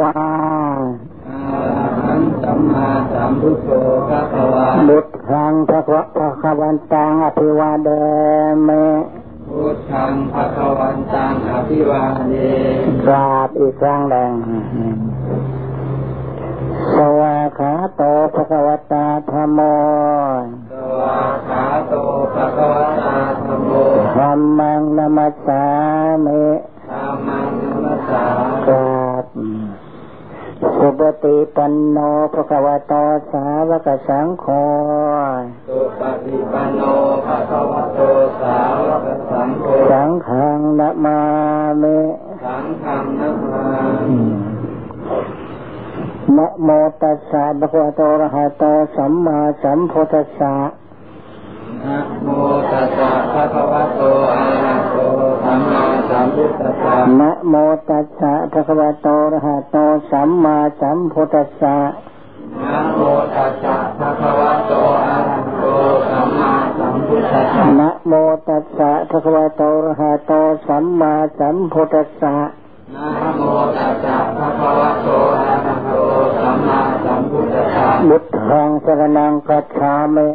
ว่าสัมมาสัมพุทโธพระวาบุตรังพระวะพระควันตังอภิวาเดเมพุทธังพระควันตังอภิวาเดกราบอีกครั้งแรงสวาขาโตพระควตาธรรมโมสวาขาโตพระควตาธรรมโมธรรมังนมัสสามิธรรมังนมัสสาก ราบสุปฏิปันโนภะคะวะโตสาวกสังโฆสุปฏิปันโนภะคะวะโตสาวกสังโฆ สังฆังนะมามิสังฆังนะมานะโมตัสสะภะคะวะโตอะระหะโตสัมมาสัมพุทธัสสะนะโมตัสสะภะคะวะโตอะระหะ นะโมตัสสะภะคะวะโตอะระหะโตสัมมาสัมพุทธัสสะนะโมตัสสะภะคะวะโตอะระหะโตสัมมาสัมพุทธัสสะนะโมตัสสะภะคะวะโตอะระหะโตสัมมาสัมพุทธัสสะนะโมตัสสะภะคะวะโตอะระหะโตสัมมาสัมพุทธัสสะบุตทังสรนังกัจฉามิ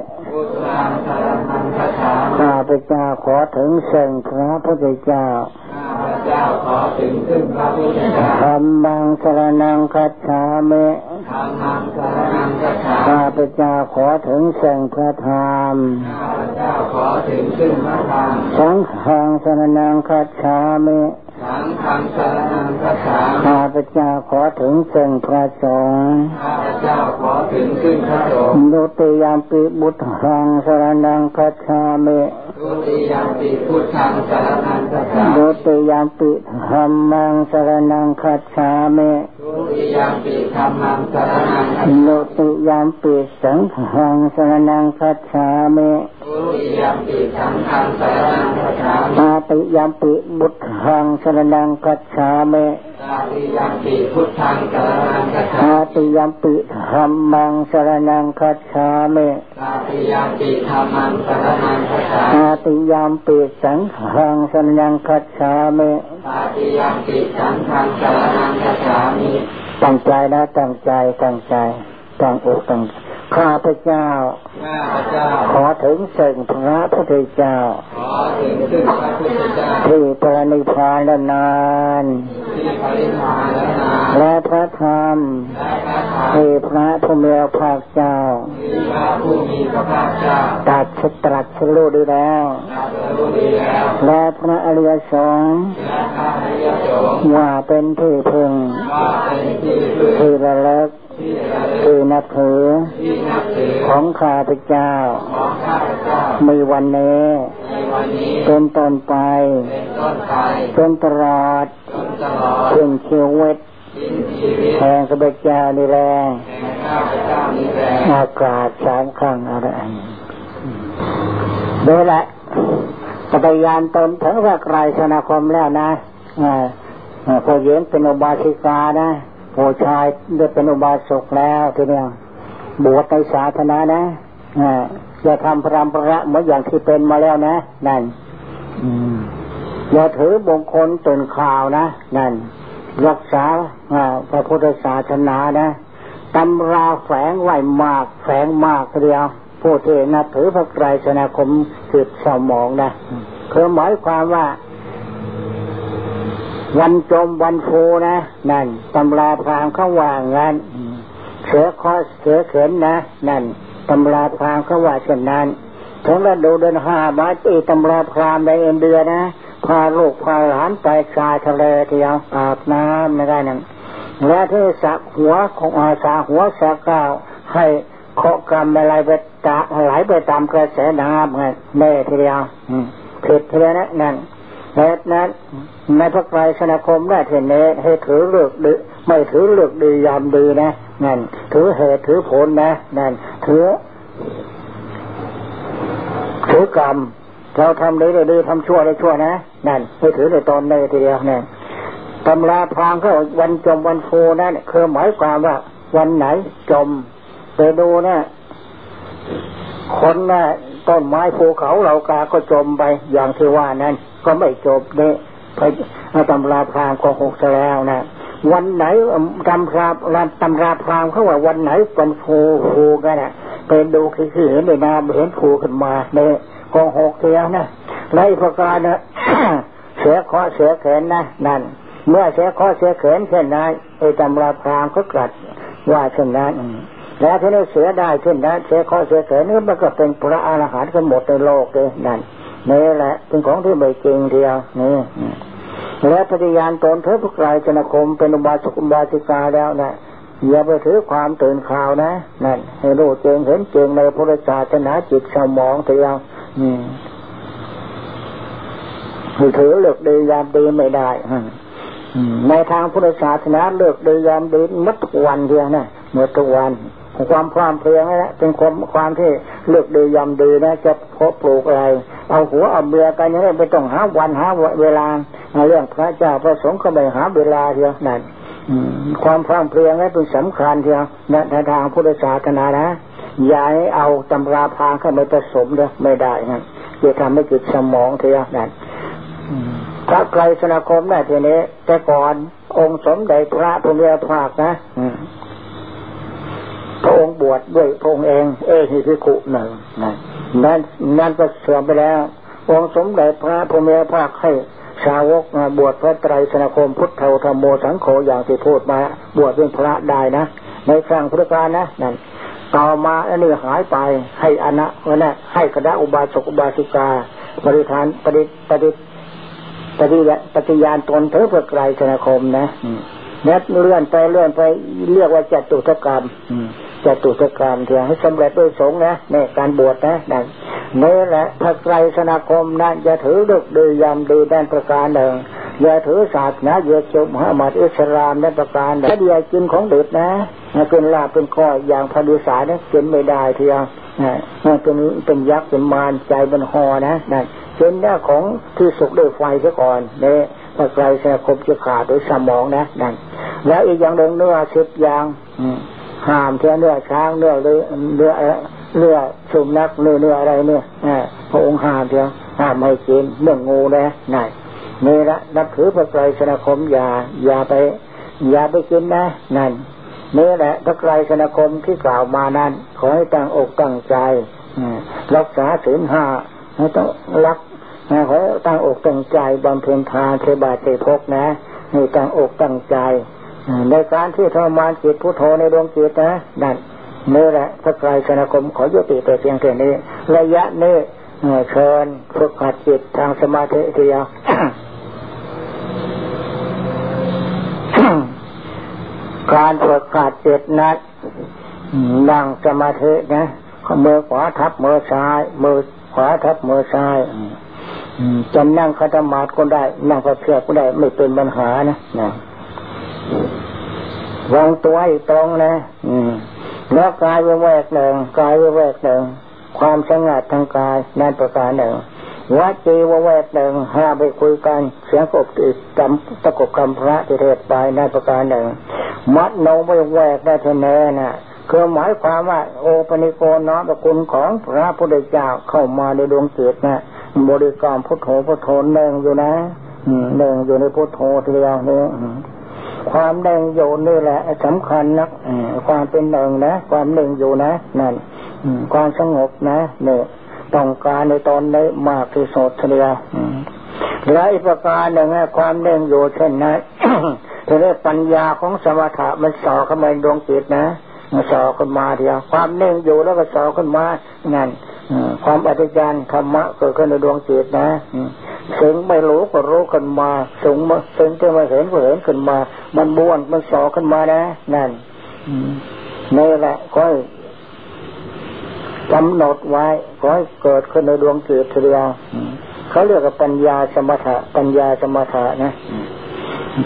ข้าพเจ้าขอถึงเสงพระพุทธเจ้าข้าพ เจ้าขอถึงซึ่งพระพุทธเจ้าธรรมังสรนังคัจฉามิธรรมังสรนังคัจฉาข้าพเจ้าขอถึงเสงพระธรรมข้าพเจ้าขอถึงซึ่งพระธรรมสังฆังสรนังคัจฉามิ สังฆังสรนังคัจฉามิข้าพเจ้าขอถึงเสงพระสงฆ์ข้าพเจ้าขอถึงซึ่งพระสงฆ์ดุติยามปิบุตรังสรนังคัจฉามิดุติยามปิพุทธังสรนังคัจฉามิดุติยามปิธรรมังสรนังคัจฉามิดุ ติยามปิธรรมังสรนังคัจฉามิดุติยามปิสังฆังสรนังคัจฉามิดุติยามปิสังฆังสรนังคัจฉามิตติยามปิบุตรังสรนังคัจฉามิ ตติยามปิพุทธังสรนังคัจฉามิตติยามปิธรรมังสรนังคัจฉามิตติยามปิธรรมังสรนังคัจฉามิตติยามปิสังฆังสรนังคัจฉามิตติยามปิสังฆังสรนังคัจฉามิตั้งใจนะตั้งใจตั้งใจตั้งอกตั้ง ข้าพเจ้า ขอถึงสิ่งพระพุทธเจ้า ที่ปรนิพานแล้วนาน และพระธรรมที่พระผู้มีพระเจ้าตัดชตรัสรู้ดีแล้ว และพระอริยสงฆ์ว่าเป็นที่พึงที่ระลึก คือนับถือ ของข้าพเจ้า มีวันนี้เป็นต้นไป จนตลอดถึงชีวิตแห่งข้าพเจ้านี่แรงอากาศสามครั้งอะไรโดยละปฏิญาณตนถึงพระไกรสนาคมแล้วนะพอเย็นเป็นอุบาสิกานะ ผู้ชายได้เป็นอุบาสกแล้วทีเนี้ยบวชในศาสนานะอย่าทำพรำประเหมือนอย่างที่เป็นมาแล้วนะ นั่นอย่าถือบงคลตนข่าวนะ นั่น รักษาพระพุทธศาสนานะตำราแฝงไหวมาก แฝงมากเดียวผู้ที่นับถือพระไตรสนาคมสืบสมองนะคือหมายความว่า วันจมวันฟูนะนั่นตำราพรางเขาว่างั้นเสือคอเสือเข็นนะนั่นตำราพรางเขาว่าเช่นนั้นถึงฤดูเดือนห้าบาตีตำราพรามในเอ็นเดือนะพาลูกพาหลานไปชายทะเลเที่ยวอาบน้ำไม่ได้นั่นและที่สักหัวของอาสาหัวสักเก้าให้เคาะกรรมอะไรไปตาไหลไปตามกระแสน้ำไงแม่ทีเดียวผิดเลยนะนั่นเหตุนั้น ในพระไตรสนาคมได้เห็นเนให้ถือเลือกดีไม่ถือเลือกดียามดีนะนั่นถือเหตุถือผลนะนั่นถือถือกรรมเราทำดีได้ดีทำชั่วได้ชั่วนะนั่นไม่ถือในตอนในทีเดียวนี่ยตำราพรางก็วันจมวันฟูนั่นคือหมายความว่า วันไหนจมไปดูนะคนน่ะต้นไม้ภูเขาเหล่ากาก็จมไปอย่างที่ว่านั้น ก็ไม่จบเนี่ย พระตำราพรางก็หกแล้วนะวันไหนตำราตำราพรามเขาว่าวันไหนเป็นฟูฟูกันอะเป็นดูคือเห็นในนาเห็นฟูขึ้นมาเนี่ยกองหกเทียนะไรประการนะเสียคอเสียแขนนะนั่น เมื่อเสียคอเสียแขนเช่นนั้นไอ้ตำราพรามก็กลัดว่าเช่นนั้นแล้วที่นี่เสียได้เช่นนั้นเสียคอเสียแขนนี่มันก็เป็นพระอรหันต์กันหมดในโลกเลยนั่น นี่แหละเป็นของที่ไม่จริงเดียวนี่และปฏิญาณตนเธอผู้ไกลจนคมเป็นอุบาสกอุบาสิกาแล้วนะอย่าไปถือความตื่นข่าวนะนั่นให้รู้เจงเห็นเจงในพุทธศาสนาจิตสมองเถียวอืมถือเลือกดียามดีไม่ได้ในทางพุทธศาสนาเลือกดียามดีมัดทุกวันเดียวนะเมื่อทุกวัน ความพร้อมเพรียงนี่แหละเป็นความความที่เลือกดียามดีนะจะพบปลูกอะไร เอาหัวเอาเบื่อกันอยังนี้ไม่ต้องหาวันหาเวลาเรื่องพระเจ้าพระสงฆ์ก็ไม่หาเวลาเดียวนั่นความพร้อมเพรียงนี่เป็นสำคัญเดียวในทางพุทธศาสนานะอย่าให้เอาตำราพางเข้าไปผสมเดียวไม่ได้นะจะทำให้จิตสมองเทียวนั่นพระไกรสนาคมได้ทีนี้แต่ก่อนองค์สมเด็จพระพุทธภาคนะ พระองค์บวชดด้วยพระองค์เอง เอหิพิขุหนึ่งนั่นนั่นก็เสื่อมไปแล้ว องค์สมเด็จพระพุทธภาคให้ชาวกบวชพระไตรสนาคมพุทธเทวธรรมโมสังโฆอย่างที่พูดมา บวชเป็นพระได้นะในครั้งพุทธกาลนะนั่นต่อมาอันนี้หายไปให้อนะนะให้คณะอุบาสกอุบาสิกาบริธานปฏิปฏิปฏิปฏิญาณตนเถอเพื่อไกลสนาคมนะนัดเลื่อนไปเลื่อนไปเรียกว่าจัตุทกรรม จตุทกรรมเถียงให้สำเร็จด้วยสงนะในการบวชนะนั่นนี่แหละพระไกรสนาคมนั้นจะถือดึกดือยำดีด้านประการหนึ่งอย่าถือศาสนาเยอะจมหามัดอิสลามด้านประการถ้าเดียกินของเด็ดนะเป็นลาเป็นข้ออย่างพระดุสาเนี่ยกินไม่ได้เทียงนะเป็นเป็นยักษ์เป็นมารใจเป็นหอนะนั่นเป็นหน้าของที่สุกด้วยไฟเสียก่อนเนี่ยพระไกรสนาคมจะขาดโดยสมองนะนั่นแล้วอีกอย่างหนึ่งเนื้อสิบอย่าง ห้ามเท่าเนื้อช้างเนื้อเรือเนื้อเนื้อสุนัขเนื้อเนื้ออะไรเนี่ยพระองค์ห้ามเถอะห้ามไม่กินเรื่องงูนะนั่นนี่ละนับถือพระไตรสนคมอย่าอย่าไป อย่าไปกินนะนั่นนี่แหละพระไตรสนคมที่กล่าวมานั้น ขอให้ตั้งอกตั้งใจรักษาศีลห้าให้ต้องรักขอตั้งอกตั้งใจบำเพ็ญทานเทบาเทพกนะให้ตั้งอกตั้งใจ ในการที่ทรมานจิตพุทโธในดวงจิตนะนั่นนี่แหละพระไตรสนาคมขอยุติแต่เพียงแค่นี้ ระยะนี้เชิญฝึกหัดจิตทางสมาธิเดียวการฝึกหัดจิตนั้นนั่งสมาธินะมือขวาทับมือซ้าย มือขวาทับมือซ้ายจะนั่งคัตมาดก็ได้ นั่งพระเพียก็ได้ไม่เป็นปัญหานะนะ วางตัวให้ตรงนะอืมแล้วกายวิเวกหนึ่งกายวิเวกหนึ่งความสงัดทางกายนั่นประการหนึ่งวัจีวเวกหนึ่งห้าไปคุยกันเสียงกบติดจำตะกบคำพระที่เทศไปนั่นประการหนึ่ง มัดโนวิเวกได้เทเนน่ะคือหมายความว่าโอปนิโกน้อมคุณของพระพุทธเจ้าเข้ามาในดวงจิตนะบริกรรมพุทโธพุทโธหนึ่งอยู่นะหนึ่งอยู่ในพุทโธทีเดียวนี่ ความหนึ่งอยู่นี่แหละสำคัญนักความเป็นหนึ่งนะ ความหนึ่งอยู่นะนั่นความสงบนะเนี่ยต้องการในตอนนี้มากที่สุดทีเดียวและอีกประการหนึ่งความหนึ่งอยู่เช่นนั้นทีนี้ปัญญาของสมถะมันสอเข้ามาดวงจิตนะมาสอขึ้นมาเดียว ความเน่งอยู่แล้วก็สอขึ้นมานั่นความอัศจรรย์ธรรมะเกิดขึ้นในดวงจิตนะ สิ่งไม่รู้ก็รู้ขึ้นมาสิ่งมาสิ่งที่มาเห็นก็เห็นขึ้นมา มันบ้วนมันสอขึ้นมานะ นั่นนี่แหละก็กำหนดไว้ขอให้เกิดขึ้นในดวงจิตทีเดียวเขาเรียกว่าปัญญาสมถะ ปัญญาสมถะนะ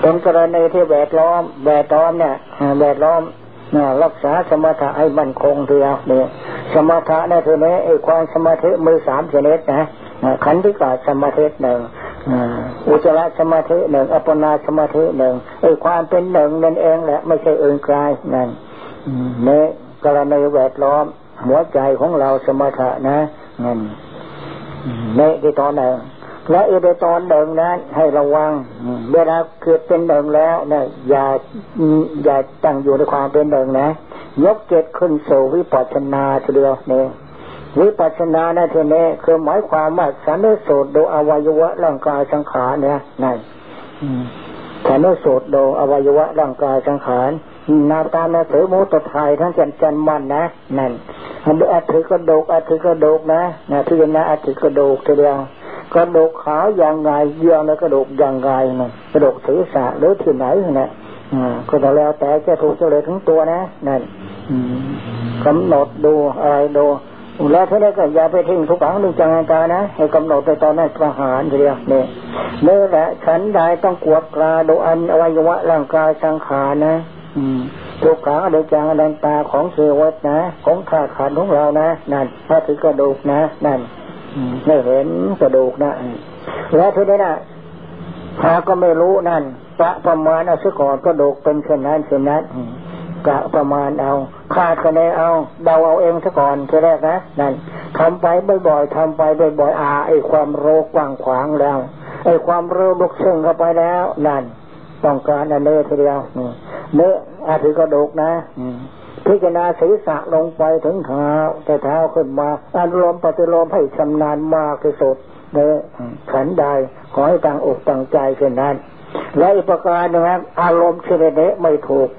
เป็นกรณีที่แวดล้อมแวดล้อมเนี่ยแวดล้อมรักษาสมถะให้มั่นคงเดียวเนี่ยสมถะในทีนี้ไอ้ความสมาธิมือสามชนิดนะ ขันธิกาสมาธิหนึ่งอุจระสมาธิหนึ่งอัปนาสมาธิหนึ่งไอ้ความเป็นหนึ่งนั่นเองแหละ ไม่ใช่อื่นไกลนั่นเนี่ยกรณีแวดล้อม หัวใจของเราสมถะนะนั่นเนที่ตอนหนึ่งและอีเดตอนเดิมนั้น ให้ระวังเวลาเกิดเป็นเดิมแล้วเนี่ยอย่าอย่าตั้งอยู่ในความเป็นเดิมนะ ยกเจ็ดขึ้นสู่วิปัสสนาทีเดียวเนี่ย วิปัสสนาในที่นี้คือหมายความว่าสันนิสูตรดูอวัยวะร่างกายสังขารเนี่ยนั่นสันนิสูตรดูอวัยวะร่างกายสังขารนาตานาสือมุตไทยทั้งจันจันมันนะนั่นอันดอัฐิกระดูกอัฐิกระดูกนะนะที่นะอัฐิกระดูกทีเดียวกระดูกขาอย่างไงเยื่อในกระดูกอย่างไงนะกระดูกศีรษะหรือที่ไหนนะอ่าก็แล้วแต่จะถูกเฉลยทั้งตัวนะนั่นกำหนดดูอะไรดู แล้วถ้าได้ก็อย่าไปทิ้งทุกขังหนึ่งจังกานะให้กำหนดไปตอนนั้นประหารทีเดียวเนี่ยเมื่อแหละฉันได้ต้องกวดกลาดูอันอวัยวะร่างกายสังขารนะทุกขังอดจังอนันตาของเสวัตนะ ของขาดขันของเรานะนั่นถ้าถือกระดูกนะนั่นไม่เห็นกระดูกนะแล้วทีนี้นะหาก็ไม่รู้นั่นประประมาณเอาซะก่อนกระดูกเป็นเช่นนั้นเช่นนั้น กะประมาณเอาคาดคะแนนเอาเดาเอาเองซะก่อนทีแรกนะนั่นทำไปบ่อยๆทำไปบ่อยๆอาไอความโรคกว้างขวางแล้วไอความเรู้ลุกซึ่งเข้าไปแล้วนั่นต้องการอันเนื้อทีเดียวเนื้ออาถือกระดูกนะพิจารณาศีรษะลงไปถึงเท้าแต่เท้าขึ้นมาอารมณ์ปฏิโลมให้ชำนาญมากที่สุดเนื้อขันใดขอให้ตั้งอกตั้งใจเช่นนั้นและอีกประการนะครับอารมณ์เฉลเดไม่ถูก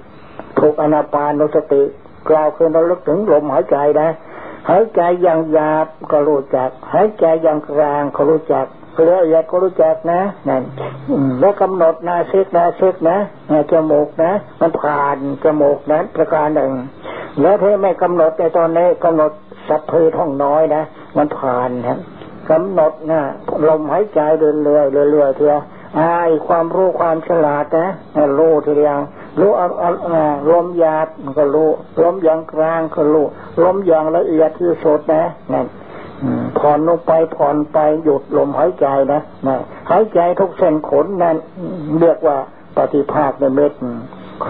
ถูกอนาปานสติ กล่าวคือเราลึกถึงลมหายใจนะหายใจอย่างหยาบก็รู้จัก หายใจอย่างกลางก็รู้จักเละเอียดก็รู้จักนะนั่นแล้วกำหนดนาเช็คนาเช็คนะจมูกนะ มันผ่านจมูกนั้นประการหนึ่ง แล้วถ้าไม่กำหนดในตอนนี้กำหนดสัพเพท่องน้อยนะมันผ่านนะกำหนดนะลมหายใจเรื่อยเรื่อยเรื่อยเถอะไอความรู้ความฉลาดนะรู้ทีเดียว รู้ลมหยาบมันก็รู้ลมอย่างกลางก็รู้ลมอย่างละเอียดที่สุดนะนั่นผ่อนลงไปผ่อนไปหยุดลมหายใจนะนะหายใจทุกเส้นขนนั้น เรียกว่าปฏิภาคในเม็ด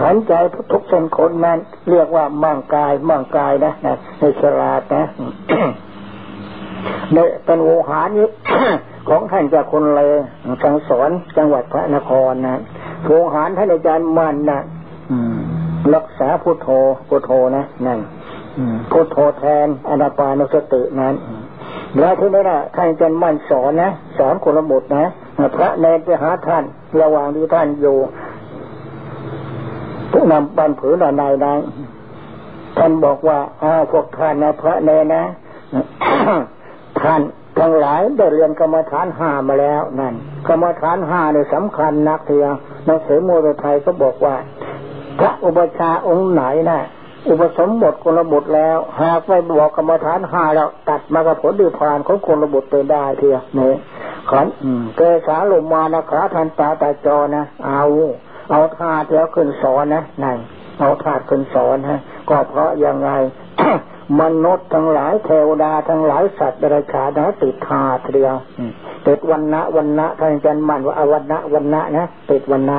หายใจทุกเส้นขนนั้น เรียกว่ามั่งกายมั่งกายนะนะในฉลาดนะในเป็นโวหานี้ของท่านจากคนเลยสังสอนจังหวัดพระนครนะโวหารท่านอาจารย์มันนะ รักษาพุทโธพุทโธนะนั่นพุทโธแทนอนาปานสตินั้น แล้วที่นี้นะท่านจะมั่นสอนนะสอนคนละบทนะพระเนรไปหาท่าน ระหว่างที่ท่านอยู่ผู้นำบันผืนในนั้นท่านบอกว่าอ้าวพวกท่านนะพระเนรนะท่านทั้งหลายได้เรียนกรรมฐานห้ามาแล้วนั่นกรรมฐานห้าเนี่ยสำคัญนักเทียงหนังสือโมรไทยก็บอกว่า พระอุปชาองค์ไหนนะ่ะ อุปสมบทคนละบทแล้ว หากไม่บอกกรรมฐานห้าแล้วตัดมากับผลดีพานของคนละบทไปได้เทียนี่ขันเกสาลมมานะขาทันตาตาจอนะเอาเอาธาตุแล้วขึ้นสอนนะนั่นเอาธาตุขึ้นสอนฮะ ก็เพราะยังไงมนุษย์ทั้งหลายเทวดาทั้งหลายสัตว์เดรัจฉานนะติดธาตุเดียวติดวันณะวันณะท่านอาจารย์มันว่าอวันณะวันณะนะติดวันณะ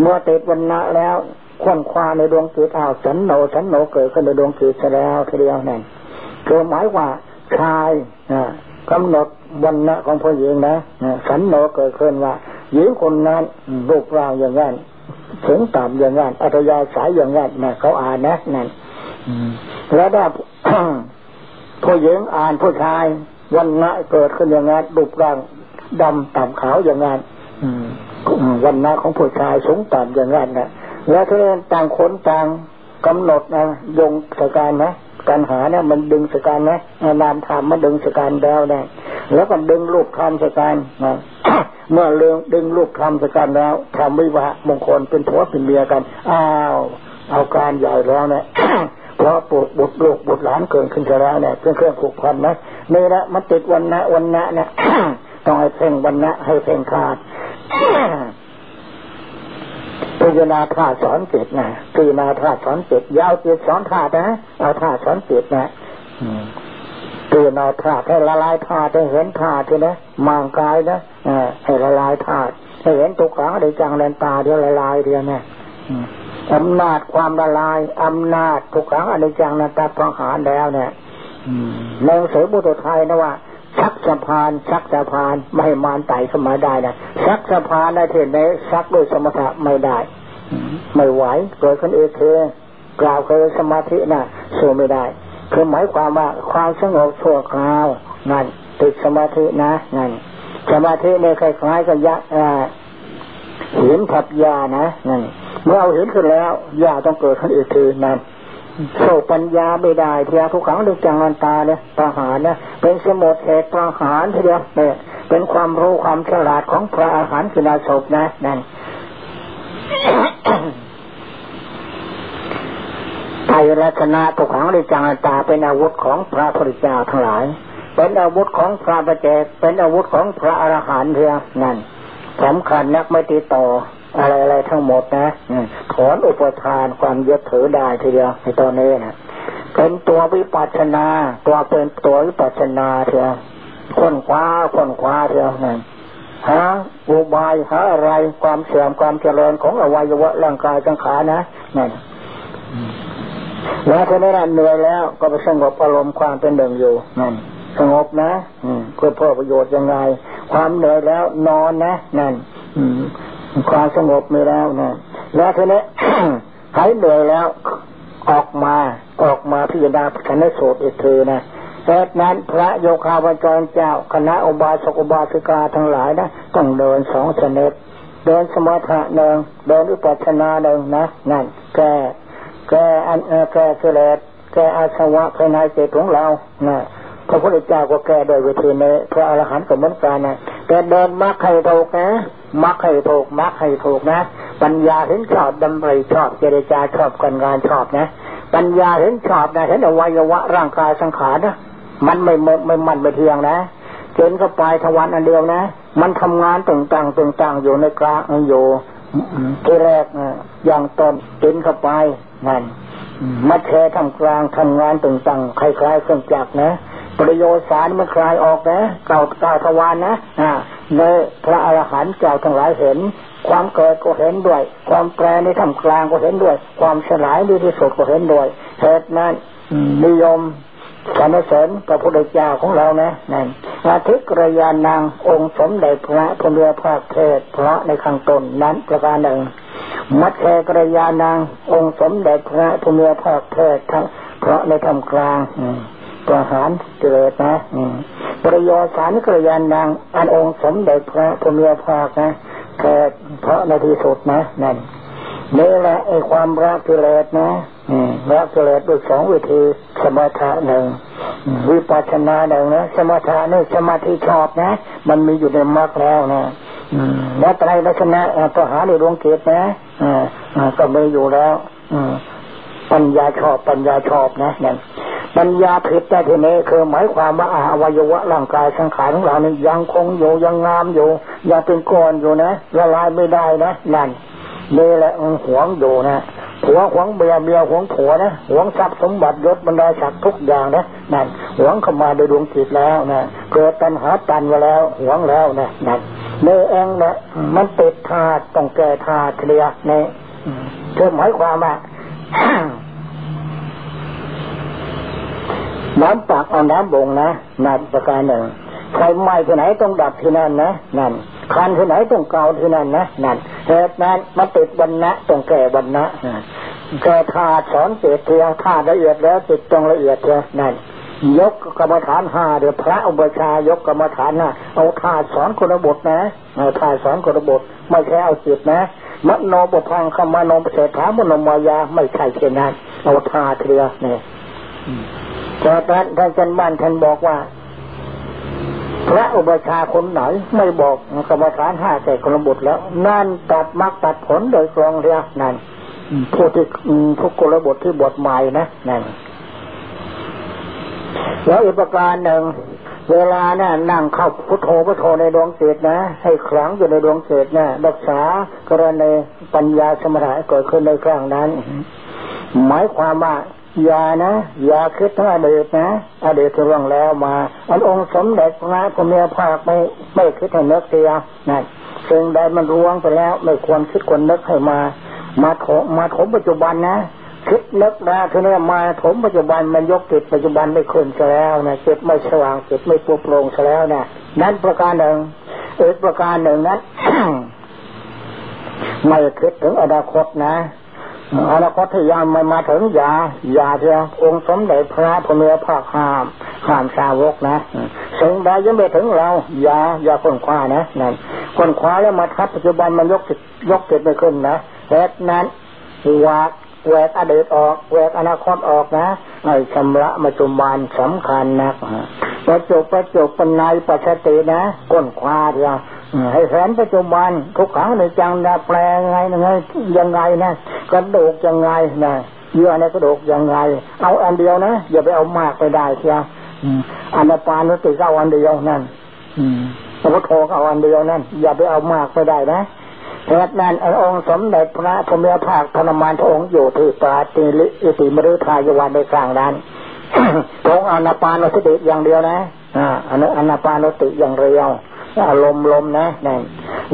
เมื่อติดวันณะแล้ว ควนคว้าในดวงจิตอ้าวสันโนสันโนเกิดขึ้นในดวงจิตแล้วทีเดียวนั่นคือหมายว่าชายกำหนดวันณะของผู้หญิงนะสันโนเกิดขึ้นว่าหญิงคนนั้นรูปร่างอย่างนั้นสูงต่ำอย่างนั้นอัตยาสายอย่างนั้นนะเขาอ่านนะนั่นแล้วถ้าผู้หญิงอ่านผู้ชายวันณะเกิดขึ้นอย่างนั้นรูปร่างดำต่ำขาวอย่างนั้นวันณะของผู้ชายสูงต่ำอย่างนั้นนะ แล้วถ้าต่างคนต่างกำหนดนะยงสการนะการหาเนี่ยมันดึงสการนะนามธรรมมันดึงสการแล้วนะแล้วก็ดึงรูปธรรมสการนะเมื่อเรื่องดึงรูปธรรมสการแล้วทำวิวะมงคลเป็นผัวเป็นเมียกันอ้าวเอาการใหญ่แล้วเนี่ยเพราะปวดบุตรลูกบุตรหลานเกินขึ้นจะแล้วเนี่ยเครื่องเครื่องผูกพันนะนี่ละมันติดวันนะวันนะเนี่ยต้องให้เพ่งวันนะให้เพ่งขาด พิจารณาธาตุสอนจิตนะพิจารณาธาตุสอนจิตยาวจิตสอนธาตุนะเอาธาตุสอนจิตนะพิจารณาธาตุให้ละลายธาตุให้เห็นธาตุนะมางกายนะให้ละลายธาตุให้เห็นตุกขังได้จังแลนตาเดียวละลายเดียวนะอำนาจความละลายอำนาจทุกขังอนิจจังนันตาพองหารแล้วเนี่ยในหนังสือบุตรไทยนะว่า ชักสะพานชักสะพานไม่ให้มารไต่เข้ามาได้นะชักสะพานได้เห็นไหมชักด้วยสมถะไม่ได้ ไม่ไหวเกิดคนเอเทกล่าวเคยสมาธินะสู้ไม่ได้ คือหมายความว่าความสงบชั่วคราวนั่นติดสมาธินะนั่นสมาธิเนี่ยคล้ายๆกับยะหินทับยานะนั่นเมื่อเอาหินขึ้นแล้วยาต้องเกิดขึ้นอีกทีนั่น โสปัญญาไม่ได้เทียทุกขังดึกจังนันตาเนี่ยประหารเนี่ยเป็นสมุดเหตุประหารทีเดียวเนี่ยเป็นความรู้ความฉลาดของพระอาหารคือนาศพนะนั่นไตรรัตนะทุกขังดึกจังนันตาเป็นอาวุธของพระพุทธเจ้าทั้งหลาย เป็นอาวุธของพระประเจกเป็นอาวุธของพระอรหันต์เทียนั่นสำคัญนักไม่ติดต่อ อะไรอะไรทั้งหมดนะถอนอุปทานความยึดถือได้ทีเดียวในตอนนี้นะเป็นตัววิปัสนา ตัวเป็นตัววิปัสนาเถอะค้นคว้าค้นคว้าเถอะนั่นหาอุบายหาอะไรความเสื่อมความเจริญของอวัยวะร่างกายสังขารนะนั่นแล้วทีนี้เหนื่อยแล้ว ก็ไปสงบอารมณ์ความเป็นหนึ่งอยู่นั่นสงบนะอืมเพื่อเพื่อประโยชน์ยังไง ความเหนื่อยแล้วนอนนะนั่นอืม ความสงบมีแล้วนะแล้วทีนี้หายเหนื่อยแล้วออกมาออกมาพิจารณาคณะโสดอีกทีนะแต่นั้นพระโยคาวจรเจ้า คณะอบาสกอบาสิกาทั้งหลายนะต้องเดินสองชนิดเดินสมถะหนึ่งเดินอุปัชนาหนึ่งนะนั่นแกแกอันแกกิเลสแกอาสวะภายในจิตของเรานะพระพุทธเจ้าก็แก้โดยวิธีนี้พระอรหันต์ก็เหมือนกันนะแต่เดินมรรคให้ถูกนะ มรรคให้ถูกมรรคให้ถูกนะ ปัญญาเห็นชอบดำริชอบเจรจาชอบการงานชอบนะ ปัญญาเห็นชอบนะเห็นอวัยวะร่างกายสังขารนะมันไม่ไม่มันไม่เที่ยงนะเจนก็ไปทวันอันเดียวนะ มันทำงานต่างๆต่างๆอยู่ในกลางอยู่ที่แรกนะอย่างต้นเจนเข้าไปนั่นมาแชร์ทำกลางทำงานต่างๆคล้ายๆเครื่องจักรนะ ประโยชน์สารมันคลายออกนะเก่าเก่าทวารนะอ่า ในพระอรหันต์เจ้าทั้งหลายเห็น ความเกิดก็เห็นด้วย ความแปรในทำกลางก็เห็นด้วย ความสลายในที่สุดก็เห็นด้วยเหตุนั้นนิยมสรรเสริญพระพุทธเจ้าของเรานะนั่นอาทิกรยานางองค์สมเด็จพระพุทธภาคเทศพระในข้างต้นนั้นประการหนึ่ง มัดแคกรยานางองค์สมเด็จพระพุทธภาคเทศทั้งพระในทำกลาง ประหารเกิดนะประโยชน์สารกระยานนางอันองค์สมเด็จพระพุทธภาคนะเกิดเพราะในที่สุดนะนั่นนี่แหละไอ้ความรักกิเลสนะรักกิเลสด้วยสองวิธี สมถะหนึ่งวิปัสสนาหนึ่งนะสมถะนี่สมาธิชอบนะ มันมีอยู่ในมรรคแล้วนะแล้วไตรลักษณะปัญหาในดวงเกตนะก็มีอยู่แล้วปัญญาชอบปัญญาชอบนะนั่น ปัญญาผิดแต่ทีนี้คือหมายความว่าอวัยวะร่างกายสังขารของเรานี่ยังคงอยู่ยังงามอยู่ ยังเป็นก้อนอยู่นะละลายไม่ได้นะนั่นนี่แหละหวงอยู่นะหัวหวงเบียเบียหวงผัวนะหวงทรัพย์สมบัติยศบรรดาศักดิ์ทุกอย่างนะนั่นหวงเข้ามาโดยดวงจิตแล้วนะเกิดตัณหาตันมาแล้วหวงแล้วนะนั่นเนื้อเองนะมันติดธาตุต้องแก่ธาตุเคลียเนี่คือหมายความว่า น้ำปากเอาน้ำบ่งนะนั่นประการหนึ่งไฟไหม้ที่ไหนต้องดับที่นั่นนะนั่นคันที่ไหนต้องเกาที่นั่นนะนั่นเหตุนั้นมาติดวันนะต้องแก่วันนะแก่ธาตุสอนเจตเทียธาตุละเอียดแล้วจิตต้องละเอียดเทียนั่นยกกรรมฐานห้าเดี๋ยวพระอุปชายกกรรมฐานนะเอาธาตุสอนคนบทนะเอาธาตุสอนคนบทไม่ใช่เอาจิตนะมโนบุพังคมโนเศรษฐามโนมายาไม่ใช่เช่นนั้นเอาธาตุเทียเนี่ย จากนั้นท่านจันบ้านท่านบอกว่า พระอุปชาคนไหนไม่บอกกรรมฐานห้าแต่คนบุตรแล้ว นั่นตัดมรรคตัดผลโดยกรองเรียนั่นผู้ที่ทุกกลบทที่บทใหม่นะนั่นแล้วอีกประการหนึ่งเวลาเนี่ยนั่งเข้าพุทโธพุทโธในดวงจิตนะ ให้ครั้งอยู่ในดวงจิตนะรักษากรณีปัญญาสมถะเกิดขึ้นในครั้งนั้น หมายความว่า อย่านะ อย่าคิดถึงอดีตนะอดีตที่ร่วงแล้วมาอันองค์สมเด็จพระพุทธภาคไม่ไม่คิดให้นึกเสียนั่นซึ่งใดมันร่วงไปแล้วไม่ควรคิดควรนึกให้มา มาถมมาถมปัจจุบันนะคิดนึกนะทีนี้มาผมปัจจุบันมันยกจิตปัจจุบันไม่คืนซะแล้วนะจิตไม่สว่างจิตไม่ปลุกโปร่งซะแล้วนะนั้นประการหนึ่งอีกประการหนึ่งนั้นไม่คิดถึงอนาคตนะ อนาคตที่ยังไม่มาถึงอย่าอย่าเถอะองค์สมเด็จพระพุทธภาคห้ามห้ามสาวกนะสิ่งใดยังไม่ถึงเรา อย่าอย่าคนคว้านะนั่นคนคว้าแล้วมาทับปัจจุบันมันยกจิตยกจิตไม่ขึ้นนะแต่นั้นวากแวกอดีตออกแวกอนาคตออกนะไอ้ชำระปัจจุบันสำคัญนะประจุประจุปัญญาปัจตินะก้นคว้าเถอะ ให้แสนปัจจุบันทุกขังในจังนะแปลไงไงยังไงนะกระดูกยังไงนะเยื่อในกระดูกยังไง เอาอันเดียวนะอย่าไปเอามากไปได้เชียวอันปานุติก็เอาอันเดียวนั่นพระพุทโธก็เอาอันเดียวนั่นอย่าไปเอามากไปได้นะเพราะนั้นองค์สมเด็จพระพุทธภาคธนมานพระองค์อยู่ที่ปาติลิอิติมฤทายวันในกลางนั้นพระองค์อนาปานสติอย่างเดียวนะอ่าอันนั้นอนาปานสติอย่างเดียว อารมณ์ลมนะนั่น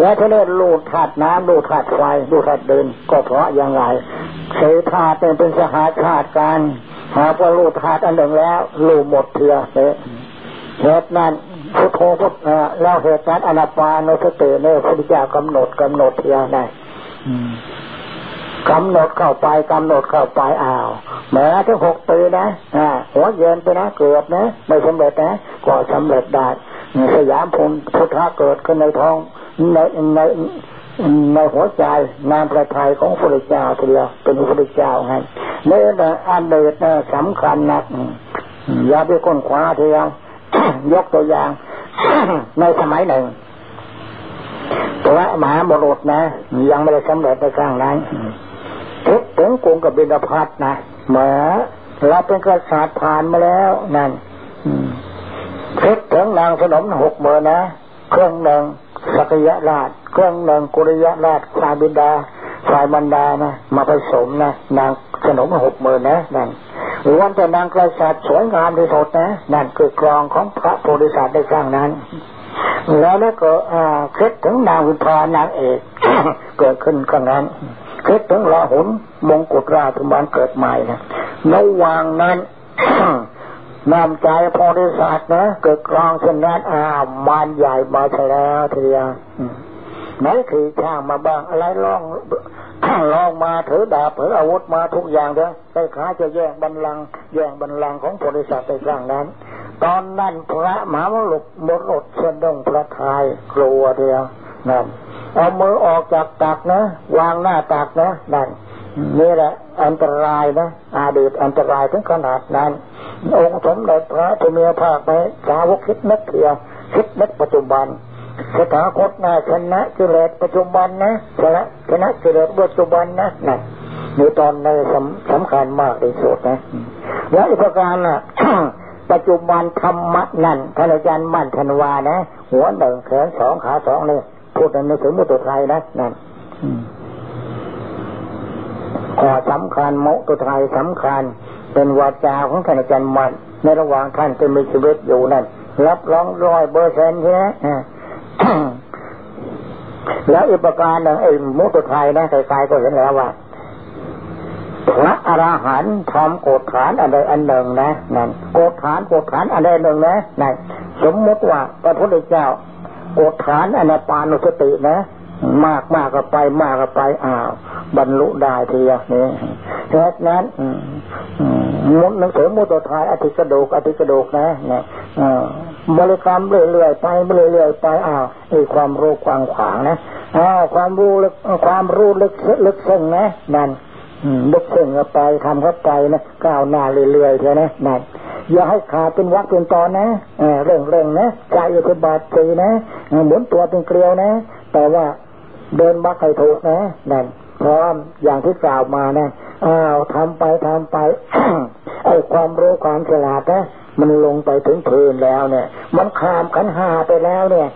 แล้วถ้าเล่นลูดถาดน้ำลูดถาดไฟลูดถาดเดิน ก็เพราะอยังไงเสธาเป็นเป็นสหาชาติการหาว่าลูดถาดอันหนึ่งแล้วลูหมดเถื่อเหตุนั้นพุทโธพุทแล้วเหตุนั้นอนาปานสติเนี่ยพระพุทธเจ้ากำหนดกำหนดเถื่อได้กำหนดเข้าไปกำหนดเข้าไปอ้าวแม้ถึงหกปีนะหัวเย็นไปนะเกือบนะ ไม่สำเร็จนะ ก็สำเร็จได้ สยามพุนพุทธะเกิดขึ้นในท้องในในในหัวใจนามประทัยของพระเจ้าทีเดียวเป็นพระเจ้าไงเนื้ออันเดชสำคัญนักอย่าไปค้นคว้าทีเดียวยกตัวอย่าง ในสมัยหนึ่งตัวมหาบรุษนะ ยังไม่ได้สำเร็จในครั้งนั้นทุกถึงกรุงกับบินพัทนะเหมือเราเป็นกษัตริย์ผ่านมาแล้วนั่น คิดถึงนางสนมหกเมือนะ เครื่องหนึ่งสักยะราช เครื่องหนึ่งกุริยะราชสาบิดาสายบรรดานะ มาผสมนะ นางสนมหกเมือนะนั่นวันแต่นางกษัตริย์สวยงามที่สุดนะ นั่นคือกรองของพระโพธิสัตว์ในครั้งนั้น แล้วแล้วก็คิดถึงนางวิภานางเอกเกิดขึ้นครั้งนั้นคิดถึงราหุนมงกุฎราชบันเกิดใหม่นะระหว่างนั้น น้ำใจพอธิสัตว์นะเกิดกลองเช่นนั้นอ้าวมานใหญ่มาแล้วทีเดียวไหนคือช่างมาบ้างอะไรล่องลองมาถือดาบถืออาวุธมาทุกอย่างเด้อใช้ขาจะแย่งบันลังแย่งบันลังของโพธิสัตว์ในครั้งนั้น ตอนนั้นพระมหาวลุกมรดเสดงพระทายกลัวเดียวนั่นเอามือออกจากตักนะ วางหน้าตักนะนั่น นี่แหละอันตรายนะอาดีตอันตรายถึงขนาดนั้น องค์สมเด็จพระพุทธภาคไปสาวกคิดนึกเพียงคิดนึกปัจจุบันสถาคตนะชนะกิเลสปัจจุบันนะชนะชนะกิเลสปัจจุบันนะนั่นนี่ตอนในสำสำคัญมากที่สุดนะแล้วอีกปการน่ะปัจจุบันธรรมะนั่นท่านอาจารย์มั่นธนวานะ หัวหนึ่งแขนสองขาสองนี่พูดในถึงมุตุไทยนะนั่น ข้อสำคัญมุตุไทยสำคัญ เป็นวาจาของท่านอาจารย์มันในระหว่างท่านที่มีชีวิตอยู่นั่นรับรองร้อยเปอร์เซ็นต์ใช่ไหมแล้วอีกประการหนึ่งไอ้มุตุไทยนะใครๆก็เห็นแล้วว่าพระอรหันต์ทำโกฏฐานอันใดอันหนึ่งนะนั่นโกฏฐานโกฏฐานอันใดหนึ่งนะนั่นสมมติว่าพระพุทธเจ้าโกฏฐานอนาปานุสตินะ มากมากก็ไปมากก็ไปอ้าวบรรลุได้ทีนี้ฉะนั้นมุดหนังสือมุตตายอธิกระดูกอธิกระดูกนะเนี่ยบริกรรมเรื่อยๆไปเรื่อยๆไปอ้าวมีความรู้กว้างขวางนะอ้าวความรู้ลึกความรู้ลึกลึกซึ้งนะนั่นลึกซึ้งเข้าไปทำเข้าไปนะก้าวหน้าเรื่อยๆใช่ไหมนั่นอย่าให้ขาดเป็นวักเป็นตอนนะเร่งเร่งนะใจอุทบาทสีนะหมุนตัวเป็นเกลียวนะ แต่ว่า เดินบักให้ถูกนะนั่นพร้อมอย่างที่กล่าวมานะอ้าวทำไปทำไปไอ้ความรู้ความฉลาดนะมันลงไปถึงพื้นแล้วเนี่ย มันขามขันหาไปแล้วเนี่ย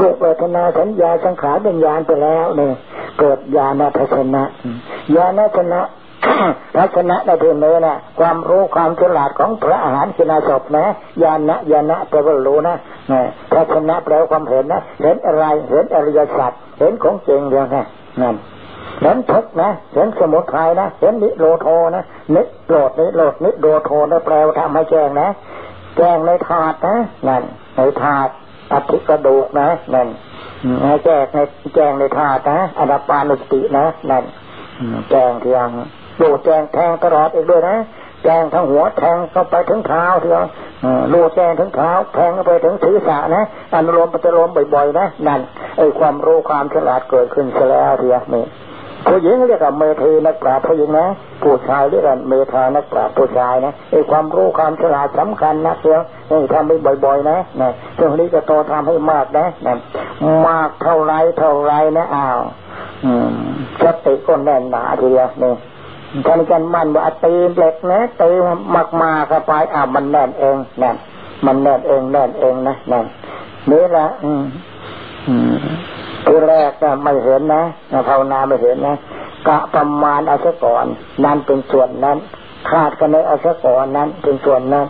ลูกเวทนาสัญญาสังขารเป็นญาณไปแล้วเนี่ย เกิดญาณทัศนะญาณทัศนะ ทัศนะในเรื่องนี้นะความรู้ความฉลาดของพระอาหารกินาศพนะญาณะญาณะแปลว่ารู้นะทัศนะแปลว่าความเห็นนะ เห็นอะไร เห็นอริยสัจเห็นของจริงเดียวนะนั่นเห็นทุกนะ เห็นสมุทัยนะ เห็นนิโรโทนะนิโรดนิโรดนิโรโทนะแปลว่าทำให้แจ้งนะ แจ้งในถาดนะนั่นในถาดอธิกระดูกนะนั่นแจ้งในแจ้งในถาดนะอนาปานุสตินะนั่นแจ้งเทียง ดูแจงแทงตลอดอีกด้วยนะแทงทั้งหัวแทงเข้าไปถึงเท้าเถอะลูแทงถึงเท้าแทงเข้าไปถึงศีรษะนะอนุโลมปฏิโลมบ่อยๆนะนั่นไอ้ความรู้ความฉลาดเกิดขึ้นแล้วเถอะนี่ผู้หญิงเรียกว่าเมธีนักปราชญ์ผู้หญิงนะผู้ชายเรียกว่าเมธานักปราชญ์ผู้ชายนะไอ้ความรู้ความฉลาดสำคัญนะเถอะนี่ทำไปบ่อย ๆ นะนะช่วงนี้จะโตทำให้มากนะนะมากเท่าไรเท่าไรนะอ้าวสติก็แน่นหนาทีเดียวนี่ ท่านอาจารย์มันว่าตีเหล็กนะตีมากมาเข้าไปอ่ามันแน่นเองแน่นมันแน่นเองแน่นเองนะแน่นนี่แหละอืมอืมทีแรกก็ไม่เห็นนะภาวนาไม่เห็นนะกะประมาณเอาซะก่อน นั่นเป็นส่วนนั้นคาดกันในเอาซะก่อนนั้น เป็นส่วนนั้น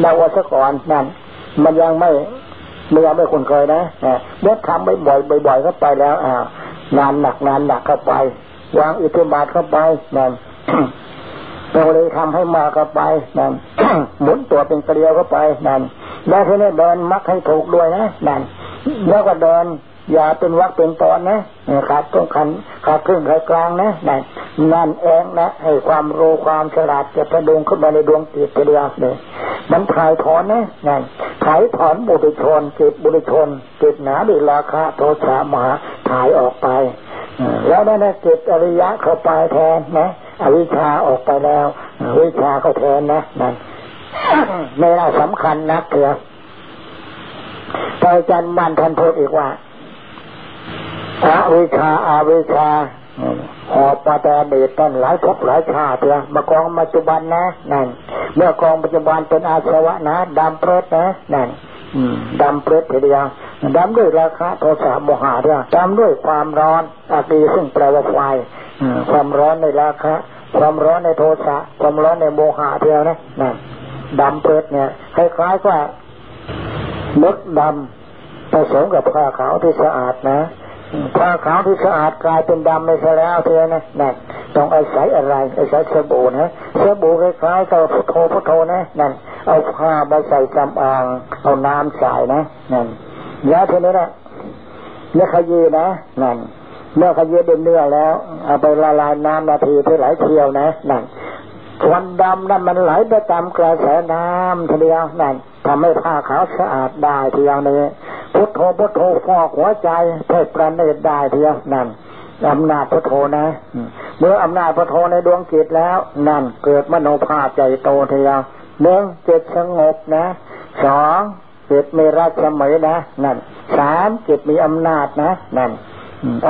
เดาเอาซะก่อนนั่น มันยังไม่มันยังไม่คุ้นเคยนะเมื่อทำบ่อยบ่อยๆเข้าไปแล้วอ่างานหนักงานหนักเข้าไป วางอิทธิบาทเข้าไปนั่นเราเลยทำให้มาเข้าไปนั่นหมุนตัวเป็นเกลียวเข้าไปนั่นแล้วทีนี้เดินมักให้ถูกด้วยนะนั่นแล้วก็เดินอย่าเป็นวักเป็นตอนนะขาดต้องขันขาดครึ่งขากลางนะนั่นนั่นเองนะให้ความรู้ความฉลาดจะประดุงขึ้นมาในดวงจิตเดียวเลยมันถ่ายถอนนะนั่นถ่ายถอนบุตรชนจิตบุตรชนจิตหนาด้วยราคะโทสะมาถ่ายออกไป แล้วนั่นจิตอริยะเข้าไปแทนนะอวิชาออกไปแล้ววิชาก็แทนนะนั่นไม่น่าสำคัญนักเถอะอาจารย์มันท่านพูดอีกว่าอวิชาอาวิชาหอบมาแต่เดชต้นหลายภพหลายชาติเถอะมากองปัจจุบันนะนั่นเมื่อกองปัจจุบันเป็นอาสวะนะดำเปรตนะนั่นดำเปรตทีเดียว ดำด้วยราคะโทสะโมหะเดียวดำด้วยความร้อนอาตีซึ่งแปลว่าไฟความร้อนในราคะ ความร้อนในโทสะความร้อนในโมหะเดียวนะนั่นดำเปรตเนี่ยคล้ายๆว่ามึกดำผสมกับผ้าขาวที่สะอาดนะผ้าขาวที่สะอาดกลายเป็นดำไม่ใช่แล้วเธอนะนั่นต้องอาศัยอะไรอาศัยสบู่นะสบู่คล้ายๆกับพุทโธพุทโธนะนั่นเอาผ้ามาใส่กำอ่างเอาน้ำใส่นะนั่น ยาเท่านี้นะเนื้อขยี้นะนั่นเมื่อขยี้เป็นเนื้อแล้ว เอาไปละลายน้ำนาทีที่ไหลเที่ยวนะนั่นควันดำนั่นมันไหลไปตามกระแสน้ำทีเดียวนั่นทำให้ผ้าขาวสะอาดได้ทีเดียวนี้พุทโธพุทโธฟอกหัวใจเพื่อประเนตได้ทีเดียวนั่นอำนาจพุทโธนะเมื่ออำนาจพุทโธในดวงจิตแล้ว นั่นเกิดมโนภาพใจโตทีเดียวหนึ่งจิตสงบนะสอง จิตมีราชมัยนะนั่นสามจิตมีอำนาจนะนั่น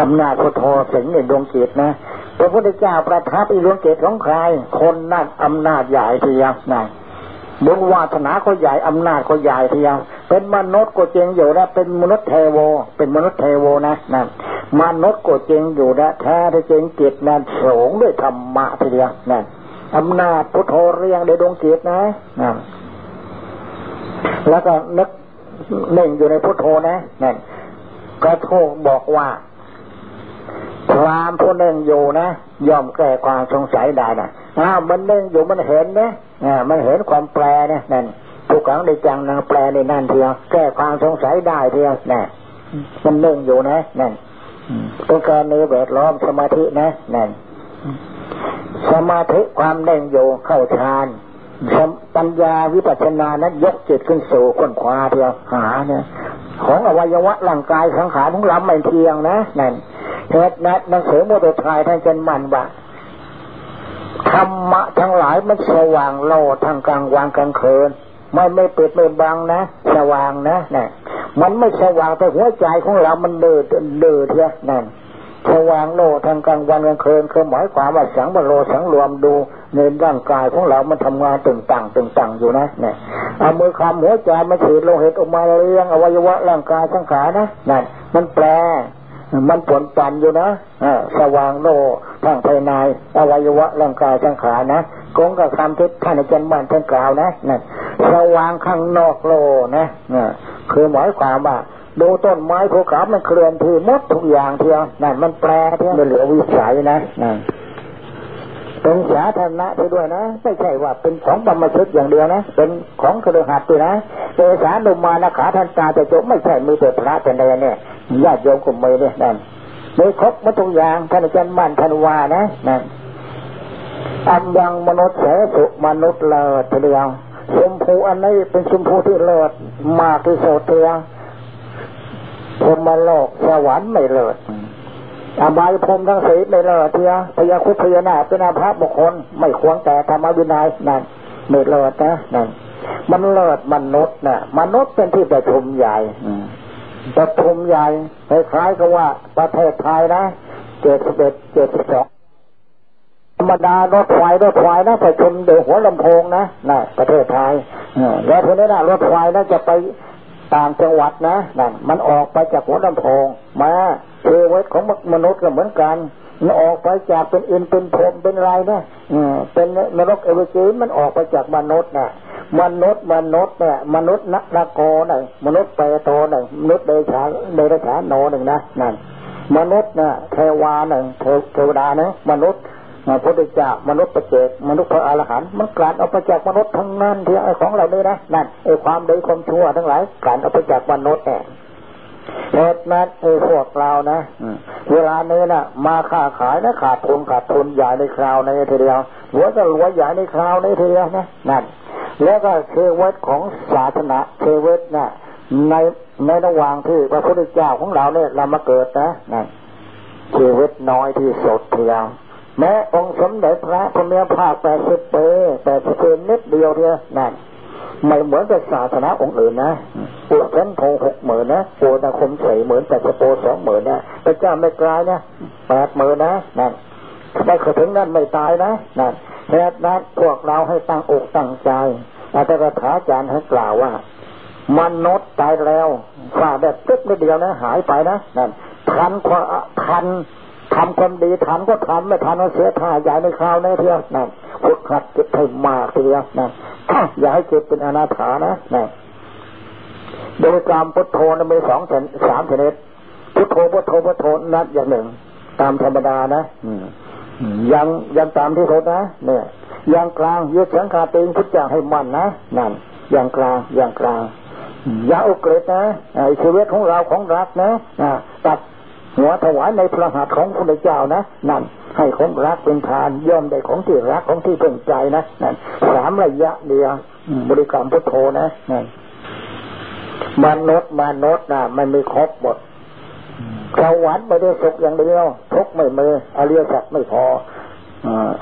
อำนาจพุทโธสิงในดวงจิตนะพระพุทธเจ้าประทับในดวงจิตของใคร คนนั่นอำนาจใหญ่ทีเดียวนั่นบุญวาสนาก็ใหญ่อำนาจก็ใหญ่ทีเดียวเป็นมนุษย์ก็จริงอยู่นะเป็นมนุษย์เทโว เป็นมนุษย์เทโวนะนั่นมนุษย์ก็จริงอยู่นะแท้ที่จริงจิตนั่นสูงด้วยธรรมะทีเดียวนั่นอำนาจพุทโธเรียงในดวงจิตนะนั่น แล้วก็นึกเน่งอยู่ในพุทโธนะนั่นกระโทกบอกว่าความผู้เน่งอยู่นะย่อมแก้ความสงสัยได้นะอ้าวมันเน่งอยู่มันเห็นนะอ่ามันเห็นความแปลนะนั่นทุกครั้งในจังนางแปลในนั่นเทียวแก้ความสงสัยได้เทียวนะมันเน่งอยู่นะนั่นต้องการในแวดล้อมสมาธินะนั่นสมาธิความเน่งอยู่เข้าฌาน ปัญญาวิปัสสนานั้นยกจิตขึ้นสู่ค้นคว้าเดียวหาเนี่ยของอวัยวะร่างกายสังขารของเราไม่เที่ยงนะนั่นเหตุนั้นหนังสือโมโตทายท่านจะมันว่าธรรมะทั้งหลายมันสว่างโลดทั้งกลางวันกลางคืนไม่ไม่ปิดไม่บังนะสว่างนะนี่มันไม่สว่างแต่หัวใจของเรา มันเดือดเดือดเท่านั่นสว่างโลทางกลางวันกลางคืนคือหมายความว่าสังบโลสังรวมดู ในร่างกายของเรามันทำงานตึงตังตึงตังอยู่นะเนี่ยเอามือคำหัวใจมาฉีดโลหิตออกมาเลี้ยงอวัยวะร่างกายทั้งขานะนั่นมันแปลมันผลปันอยู่นะสว่างโลทั้งภายในอวัยวะร่างกายทั้งขานะกงกับคำที่ท่านอาจารย์มันท่านกล่าวนะนั่นสว่างข้างนอกโลนะคือหมายความว่าดูต้นไม้ภูเขามันเคลื่อนที่มดทุกอย่างเทียวนั่นมันแปลเทียวเหลือวิสัยนะนั่น เป็นสาธารณะไปด้วยนะ ไม่ใช่ว่าเป็นของบรรมชดอย่างเดียวนะ เป็นของกระหัตด้วยนะเอสานุมานะขาทันตาจะจบไม่ใช่มีแต่พระแต่ใดเนี่ยญาติโยมก็ไม่เนี่ยนั่นม่ครบมาทุกอย่างท่านอาจารย์มั่นท่านวานะนั่นอันยังมนุษย์เสสุมนุษย์เลิศเดียวชมพูอันนี้เป็นชมพูที่เลิศมากที่สุดเดียวพรมโลกสวรรค์ไม่เลิศ อบายพรมทั้งสีไม่เลิศเทียพยาคุพยานาเป็นอาภาพบุคคล ไม่ควรแต่ธรรมวินัยนั่นไม่เลิศนะนั่นมันเลิศมนุษย์นะมนุษย์เป็นที่ประชุมใหญ่ประชุมใหญ่คล้ายๆกับว่าประเทศไทยนะเจ็ดสิบเอ็ดเจ็ดสิบสองธรรมดารถไฟรถไฟนะประชุมโดยหัวลำโพงนะนะประเทศไทยแล้วทีนี้นะรถไฟนะจะไป ต่างจังหวัดนะนั่นมันออกไปจากหัวลำโพงมาเทวทของมนุษย์ก็เหมือนกันมันออกไปจากเป็นอินเป็นพรมเป็นไรนะอืมเป็นนรกเอเวจีมันออกไปจากมนุษย์นะมนุษย์มนุษย์เนี่ยมนุษย์นักนโกหนึ่งมนุษย์เปโตหนึ่งมนุษย์เดชาเดชาโนหนึ่งนะนั่นมนุษย์นะเทวาหนึ่งเทวดานะมนุษย์ พระพุทธเจ้ามนุษย์ประเจกมนุษย์พระอรหันต์มันกลั่นเอาไปจากมนุษย์ทั้งนั้นที่ไอ้ของเราเนี่ยนะนั่นไอ้ความดีความชั่วทั้งหลายกลั่นเอาไปจากมนุษย์แน่เหตุนั้นไอ้พวกเรานะเวลานี้นะมาค้าขายนะขาดทุนขาดทุนใหญ่ในคราวในทีเดียวหัวจะรวยใหญ่ในคราวในทีเดียวนะนั่นแล้วก็เชวตของศาสนาเชวตนะในในระหว่างที่พระพุทธเจ้าของเราเนี่ยเรามาเกิดนะนั่นเชวตน้อยที่สุดเทียว แม้องค์สมเด็จพระพุทธภาคแปดสิบเปแปดสิบปีนิดเดียวเดียนั่นไม่เหมือนกับศาสนาองค์อื่นนะปวดเส้นโพหกหมื่นนะปวดนาคมใส่เหมือนแต่สโปสองหมื่นนะพระเจ้าไม่กลายนะแปดหมื่นนะนั่นได้ถึงนั้นไม่ตายนะนั่นแค่นั้นพวกเราให้ตั้งอกตั้งใจอาจารย์ถาจารย์ให้กล่าวว่ามนุษย์ตายแล้วฝ่าแบบตึ๊บไม่เดียวนะ หายไปนะนั่นทันความทัน ทำความดีทันก็ทำไม่ทันก็เสียท่าใหญ่ในคราวในเที่ยวนั่นพุทธัดจิตให้มากทีเดียวนั่นอย่าให้จิตเป็นอนาถานะนั่นโดยกรรมพุทโธนมีสองสามชนิดพุทโธพุทโธพุทโธนัดอย่างหนึ่ง ตามธรรมดานะยังยังตามที่สุดนะเนี่ยอย่างกลางยึดสังขาติงพุทธจาให้มั่นนะนั่นอย่างกลางอย่างกลางอย่าอุกฤษนะไอชีวิตของเราของรักนะตัด หัวถวายในพระหัตถ์ของพระเจ้านะนั่นให้ของรักเป็นทานย่อมได้ของที่รักของที่เพ่งใจนะนั่นสามระยะเดียวบริกรรมพุทโธนะนั่นมนุษย์มนุษย์นะมันมีครบหมดสวรรค์ไม่ได้สุขอย่างเดียวทุกไม่เมื่ออริยสัจไม่พอ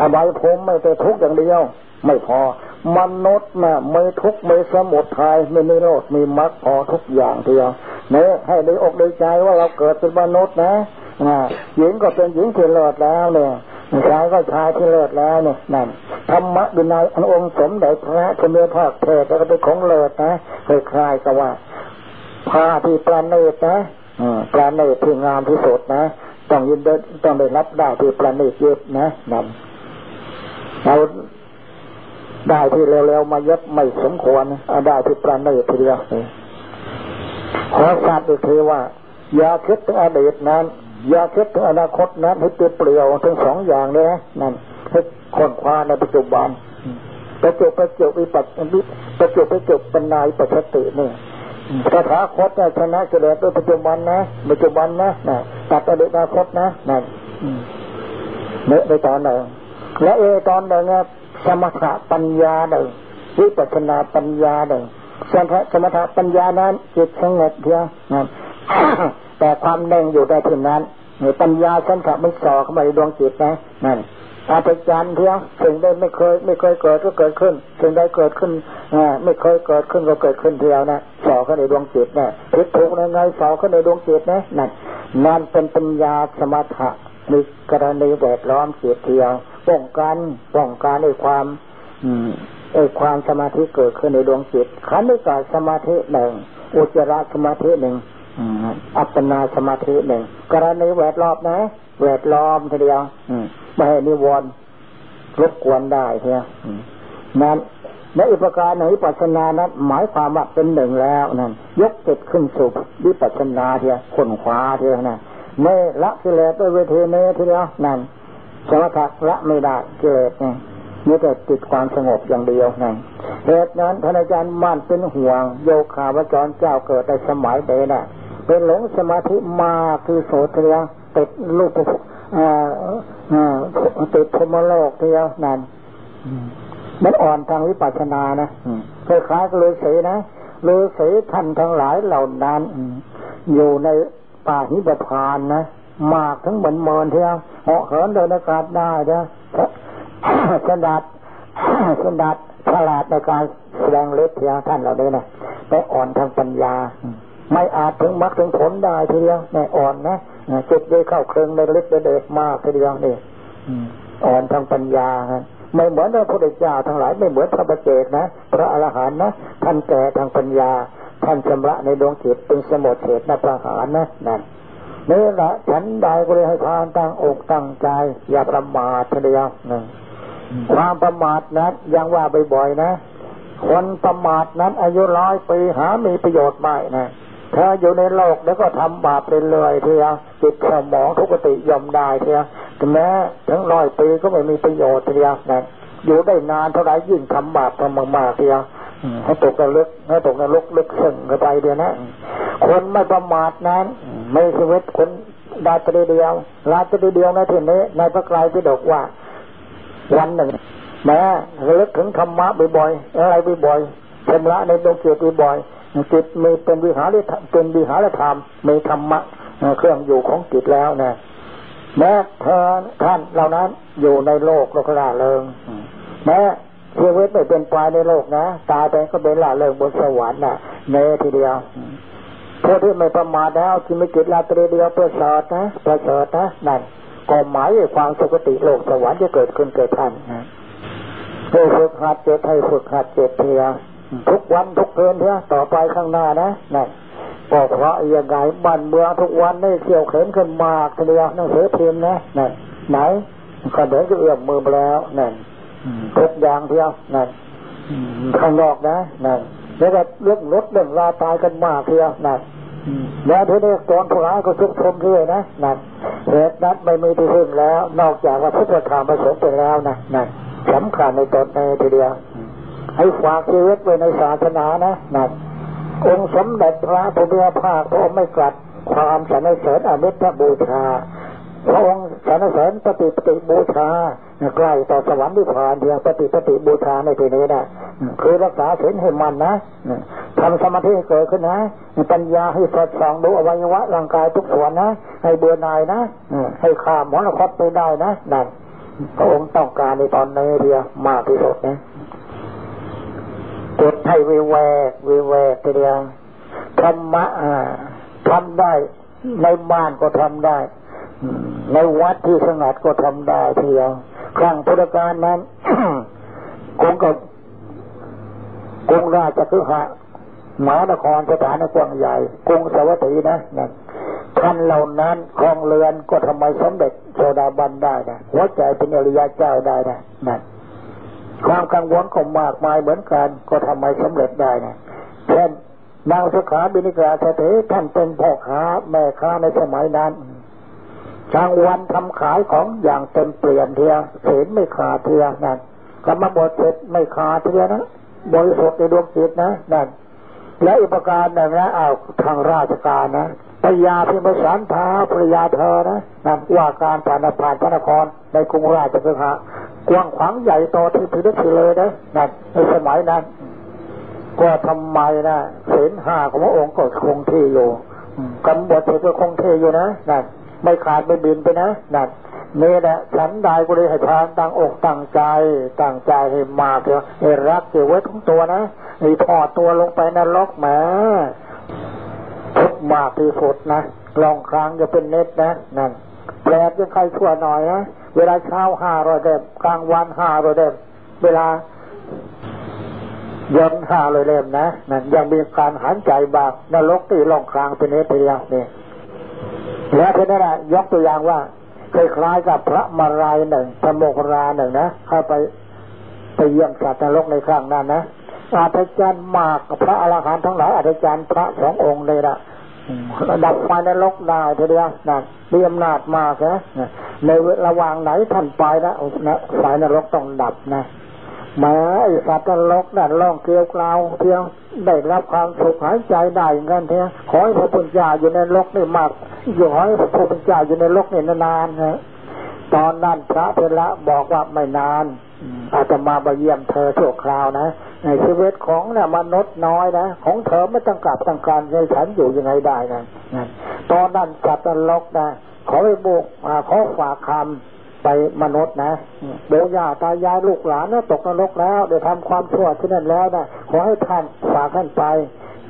อบายภูมิไม่ได้ทุกอย่างเดียว ไม่พอ มนุษย์นะไม่ทุกไม่สมุทัยไม่มีโรคมีมรรคพอทุกอย่างเดียวเนี่ยให้ได้อกได้ใจว่าเราเกิดเป็นมนุษย์นะหญิงก็เป็นหญิงที่เลิศแล้วเนี่ยชายก็ชายที่เลิศแล้วเนี่ยนั่นธรรมะดินายอันองค์สมเด็จพระพุทธภาคเทศแล้วก็เป็นของเลิศนะคล้ายๆกับว่าผ้าที่ประณีตนะประณีตที่งามที่สุดนะ ต้องยินดีต้องได้รับได้ที่ประณีตเย็บนะนั่นเรา ได้ที่เร็วๆมาเย็บไม่สมควรได้ที่ประณีตทีเดียวขอทราบอีกทีว่า อย่าคิดถึงอดีตนั้น อย่าคิดถึงอนาคตนั้นให้เปลี่ยวทั้งสองอย่างเลยนั่นให้ค้นคว้าในปัจจุบันประจุประจุวิปัสสนาประจุประจุปัญญายปัจจตินี่สถาคตเนี่ยชนะเกิดด้วยปัจจุบันนะปัจจุบันนะนะตัดอดีตอนาคตนะนั่นเนื้อในตอนหนึ่งและเอตอนหนึ่งเนี่ย สมถะปัญญาหนึ่งวิปัสนาปัญญาหนึ่งสมถะสมถะปัญญานั้นจิตสงบเพียงนั่นแต่ความเน่งอยู่ได้ที่นั้นปัญญาสมถะไม่สอเข้ามาในดวงจิตนะนั่นอาจารย์เพียงสิ่งใดไม่เคย ไม่เคยเกิดก็เกิดขึ้นสิ่งใดเกิดขึ้นอไม่เคยเกิดขึ้นก็เกิดขึ้นเทียวนะสอเข้าในดวงจิตนะผิดถูกยังไงสอเข้าในดวงจิตนะนั่นนั่นเป็นปัญญาสมถะในกรณีแวดล้อมจิตเทียว ป้องกันป้องกันในความอืมไอ้ความสมาธิเกิดขึ้นในดวงจิตขันธ์กาสมาธิหนึ่งอุจจาระสมาธิหนึ่งอัปปนาสมาธิหนึ่งกรณีแวดล้อมนะแวดล้อมทีเดียวไม่ให้นิวรณ์รบกวนได้เพียนั้นในอุปการในวิปัสสนานั้นหมายความว่าเป็นหนึ่งแล้วนั่นยกจิตขึ้นสู่วิปัสสนาเทียคนขวาเทียนั่นไม่ละกิเลสด้วยเวทีเนทีเดียวนั่น สมถะละไม่ได้เกิเลสนี่มีแต่ติดความสงบอย่างเดียวนั่นเหตุนั้นท่านอาจารย์มั่นเป็นห่วง โยคาวจรเจ้าเกิดในสมัยเดน่ะเป็นหลงสมาธิมาคือโสเทียติดลูกติดพมโลกเทียวนั่นมันอ่อนทางวิปัสสนานะคล้ายๆกับฤาษีนะฤาษีท่านทั้งหลายเหล่านั้นอยู่ในป่าหิบพานนะ มากทั้งเหมือนเมินเทียวเหาะเหินเดินอากาศได้เนะสดัดสดัดฉลาดในการแสดงเล็บเทียวท่านเหล่านี้นะไปอ่อนทางปัญญา ไม่อาจถึงมรรคถึงผลได้ทีเดียวในอ่อนนะจิตได้เข้าเครื่องในเล็กเด็กมากทีเดียวนี่อ่อนทางปัญญาครับไม่เหมือนพระพุทธเจ้าทั้งหลายไม่เหมือนพระบเจกนะ พระอรหันต์นะท่านแก่ทางปัญญา ท่านชำระในดวงจิตเป็นสมุทเหตุนประหารนะนั่น นี่แหละฉันได้ก็เลยให้ทานตั้งอกตั้งใจ อย่าประมาททีเดียวนึงความประมาทนั้นยังว่าบ่อยๆนะคนประมาทนั้น อายุร้อยปีหามีประโยชน์ไม่นะถ้าอยู่ในโลกแล้วก็ทำบาปเรื่อยๆเทียวจิตสมองทุกติยอมได้เทียวถึงแม้ทั้งร้อยปีก็ไม่มีประโยชน์เทียวนะอยู่ได้นานเท่าไหร่ยิ่งทำบาปทำมากๆเทียวให้ตกนรกให้ตกนรกลึกซึ้งเข้าไปเดียวนะคนไม่ประมาทนั้นไม่ชีวิตคนดาตรีเดียวราตรีเดียวในที่นี้ ในพระไกรพิฎกว่า วันหนึ่งแม้ระลึกถึงธรรมะบ่อยๆอะไรบ่อยๆชำระในดวงจิตบ่อยจิตมีเป็นวิหารเป็นวิหารธรรมมีธรรมะเครื่องอยู่ของจิตแล้วนะแม้เธอท่านเหล่านั้นอยู่ในโลกโลกลาเริงแม้ชีวิตไม่เป็นปลายในโลกนะตายไปก็เป็นลาเริงบนสวรรค์นะเนทีเดียว เพื่อที่ไม่ประมาทแล้วจิตจิตลาตรีเดียวเพื่อสอดนะประเสริฐนะนั่นก็หมายความสุคติโลกสวรรค์จะเกิดขึ้นเกิดทันนะให้ฝึกหัดเจ็ดให้ฝึกหัดเจ็ดเทียทุกวันทุกเดือนเถอะต่อไปข้างหน้านะนั่นก็เพราะยังไงบ้านเมืองทุกวันนี่เกี่ยวเข็มขึ้นมากทีเดียวนั่นเสือพิมพ์นะนั่นไหนก็เดี๋ยวจะเอื้อมมือไปแล้วนั่นทุกอย่างเทียวนั่นข้างนอกนะนั่นแล้วก็เรื่องรถเรื่องลาตายกันมากเทียวนั่น แล้วทีนี้ตอนพร้ายก็ชุกชมด้วยนะนั่นเหตุนั้นไม่มีที่พึ่งแล้ว นอกจากว่าพุทธธรรมประสงค์ไปแล้วนะนั่นสำคัญในตนในทีเดียวให้ฝากชีวิตไว้ในศาสนานะนั่นองค์สมเด็จพระพุทธภาคพระองค์ไม่กลัดความสรรเสริญอมิตรบูชาพระองค์สรรเสริญปฏิปฏิบูชา ใกล้ต่อสวรรค์ที่ผ่านเดียวปฏิปฏิบูชาในที่นี้นะคือรักษาศีลให้มันนะทำสมาธิเกิดขึ้นนะปัญญาให้สอดส่องดูอวัยวะร่างกายทุกส่วนนะ ให้เบื่อหน่ายนะให้ข้ามมรณะไปได้นะนั่นพระองค์ต้องการในตอนนี้เดียวมากที่สุดนะจิตให้วิเวกวิเวกทีเดียวธรรมะทำได้ในบ้านก็ทำได้ ในวัดที่สงัดก็ทำได้ทีเดียว ครั้งพุทธกาลนั้นคงกับกรุงราชคือหะมหานครสถานกว้างใหญ่กรุงสวัสดีนะนั่นท่านเหล่านั้นคองเรือนก็ทำไมสมเด็จโซดาบันได้นะหัวใจเป็นอริยะเจ้าได้นะนั่นความกังวลก็มากมายเหมือนกัน ก็ทำไมสำเร็จได้นะเช่นนางสุขาบินิกาเสถีท่านเป็นพ่อค้าแม่ค้าในสมัยนั้น กลางวันทำขายของอย่างเต็มเปลี่ยนเทียเสีไม่ขาดเทียนั่นกรรมบทเสร็จไม่ขาดเทียนะบริสุทธิ์ในดวงจิตนะนั่นและอุปการหนึ่งนะเอาทางราชการนะปยาพิมสารทาปริยาเธอนะนำว่าการผ่านผ่านพระนครในกรุงราชกฤห์กว้างขวางใหญ่โตที่พิพิธเลยนะนั่นในสมัยนั้น ก็ทำไมนะเศนห้าของพระองค์ก็คงที่อยู่กำบดเธอก็คงที่อยู่นะนั่น ไม่ขาดไม่บินไปนะนั่นนี่แหละฉันได้ก็เลยให้ทานตั้งอกตั้งใจตั้งใจให้มากเถอะให้รักเกี่ยวไว้ทุกตัวนะให้ทอดตัวลงไปนรกแหมทุกมากที่สุดนะลองครั้งจะเป็นเน็ตนะนั่นแปลกยังใครชั่วหน่อยนะเวลาเช้าห้าร้อยเล่มกลางวันห้าร้อยเล่มเวลาเย็นห้าร้อยเล่มนะนั่นยังมีการหันใจบากนรกตีลองครางเป็นเน็ตเดียวเนี่ย แล้วทีนี้นะยกตัวอย่างว่าคล้ายๆกับพระมารายหนึ่งพระโมกราหนึ่งนะเข้าไปไปเยี่ยมสัตว์นรกในครั้งนั้นนะอาจารย์มากกับพระอรหันต์ทั้งหลายอาจารย์พระสององค์เลยละระดับไฟนรกได้ทีเดียวนะมีอำนาจมากนะในระหว่างไหนท่านไปนะไฟนรกต้องดับนะ แม้สัตว์นรกนั่นล่องเกลียวกลาวเพียงได้รับความสุขหายใจได้เงินเทียขอให้พระพุทธเจ้าอยู่ในโลกนี่มากอยู่ให้พระพุทธเจ้าอยู่ในโลกนี่นานๆนะตอนนั้นพระเทระบอกว่าไม่นานอาจจะมาบเยี่ยมเธอชั่วคราวนะในชีวิตของนี่ยมนุษย์น้อยนะของเธอไม่ต้องกลับต้องการในฉันอยู่ยังไงได้นะตอนนั้นจัตนรกนะขอไปบุกขอฝากคำ ไปมนุษย์นะเดี๋ยวญาตายายลูกหลานนะตกนรกแล้วเดี๋ยวทำความชั่วที่นั่นแล้วนะขอให้ท่านฝากท่านไป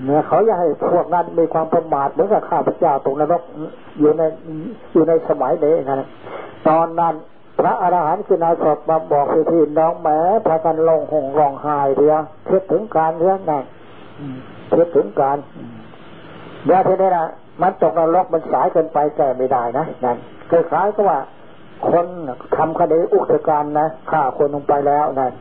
เนี่ยเขาอยากให้พวกนั้นมีความประมาทเหมือนกับข้าพเจ้าตกนรกอยู่ในอยู่ในสมัยนี้นะตอนนั้นพระอรหันต์คือนายศพมาบอกพี่น้องแหมพากันลงหงร้องไห้เดียวคิดถึงการเรื่องนั้นคิดถึงการเดี๋ยวทีนี้นะมันตกนรกมันสายเกินไปแก้ไม่ได้นะนั่นคล้ายๆก็ว่า คนทำคดีอุกชการนะฆ่าคนลงไปแล้วนั่น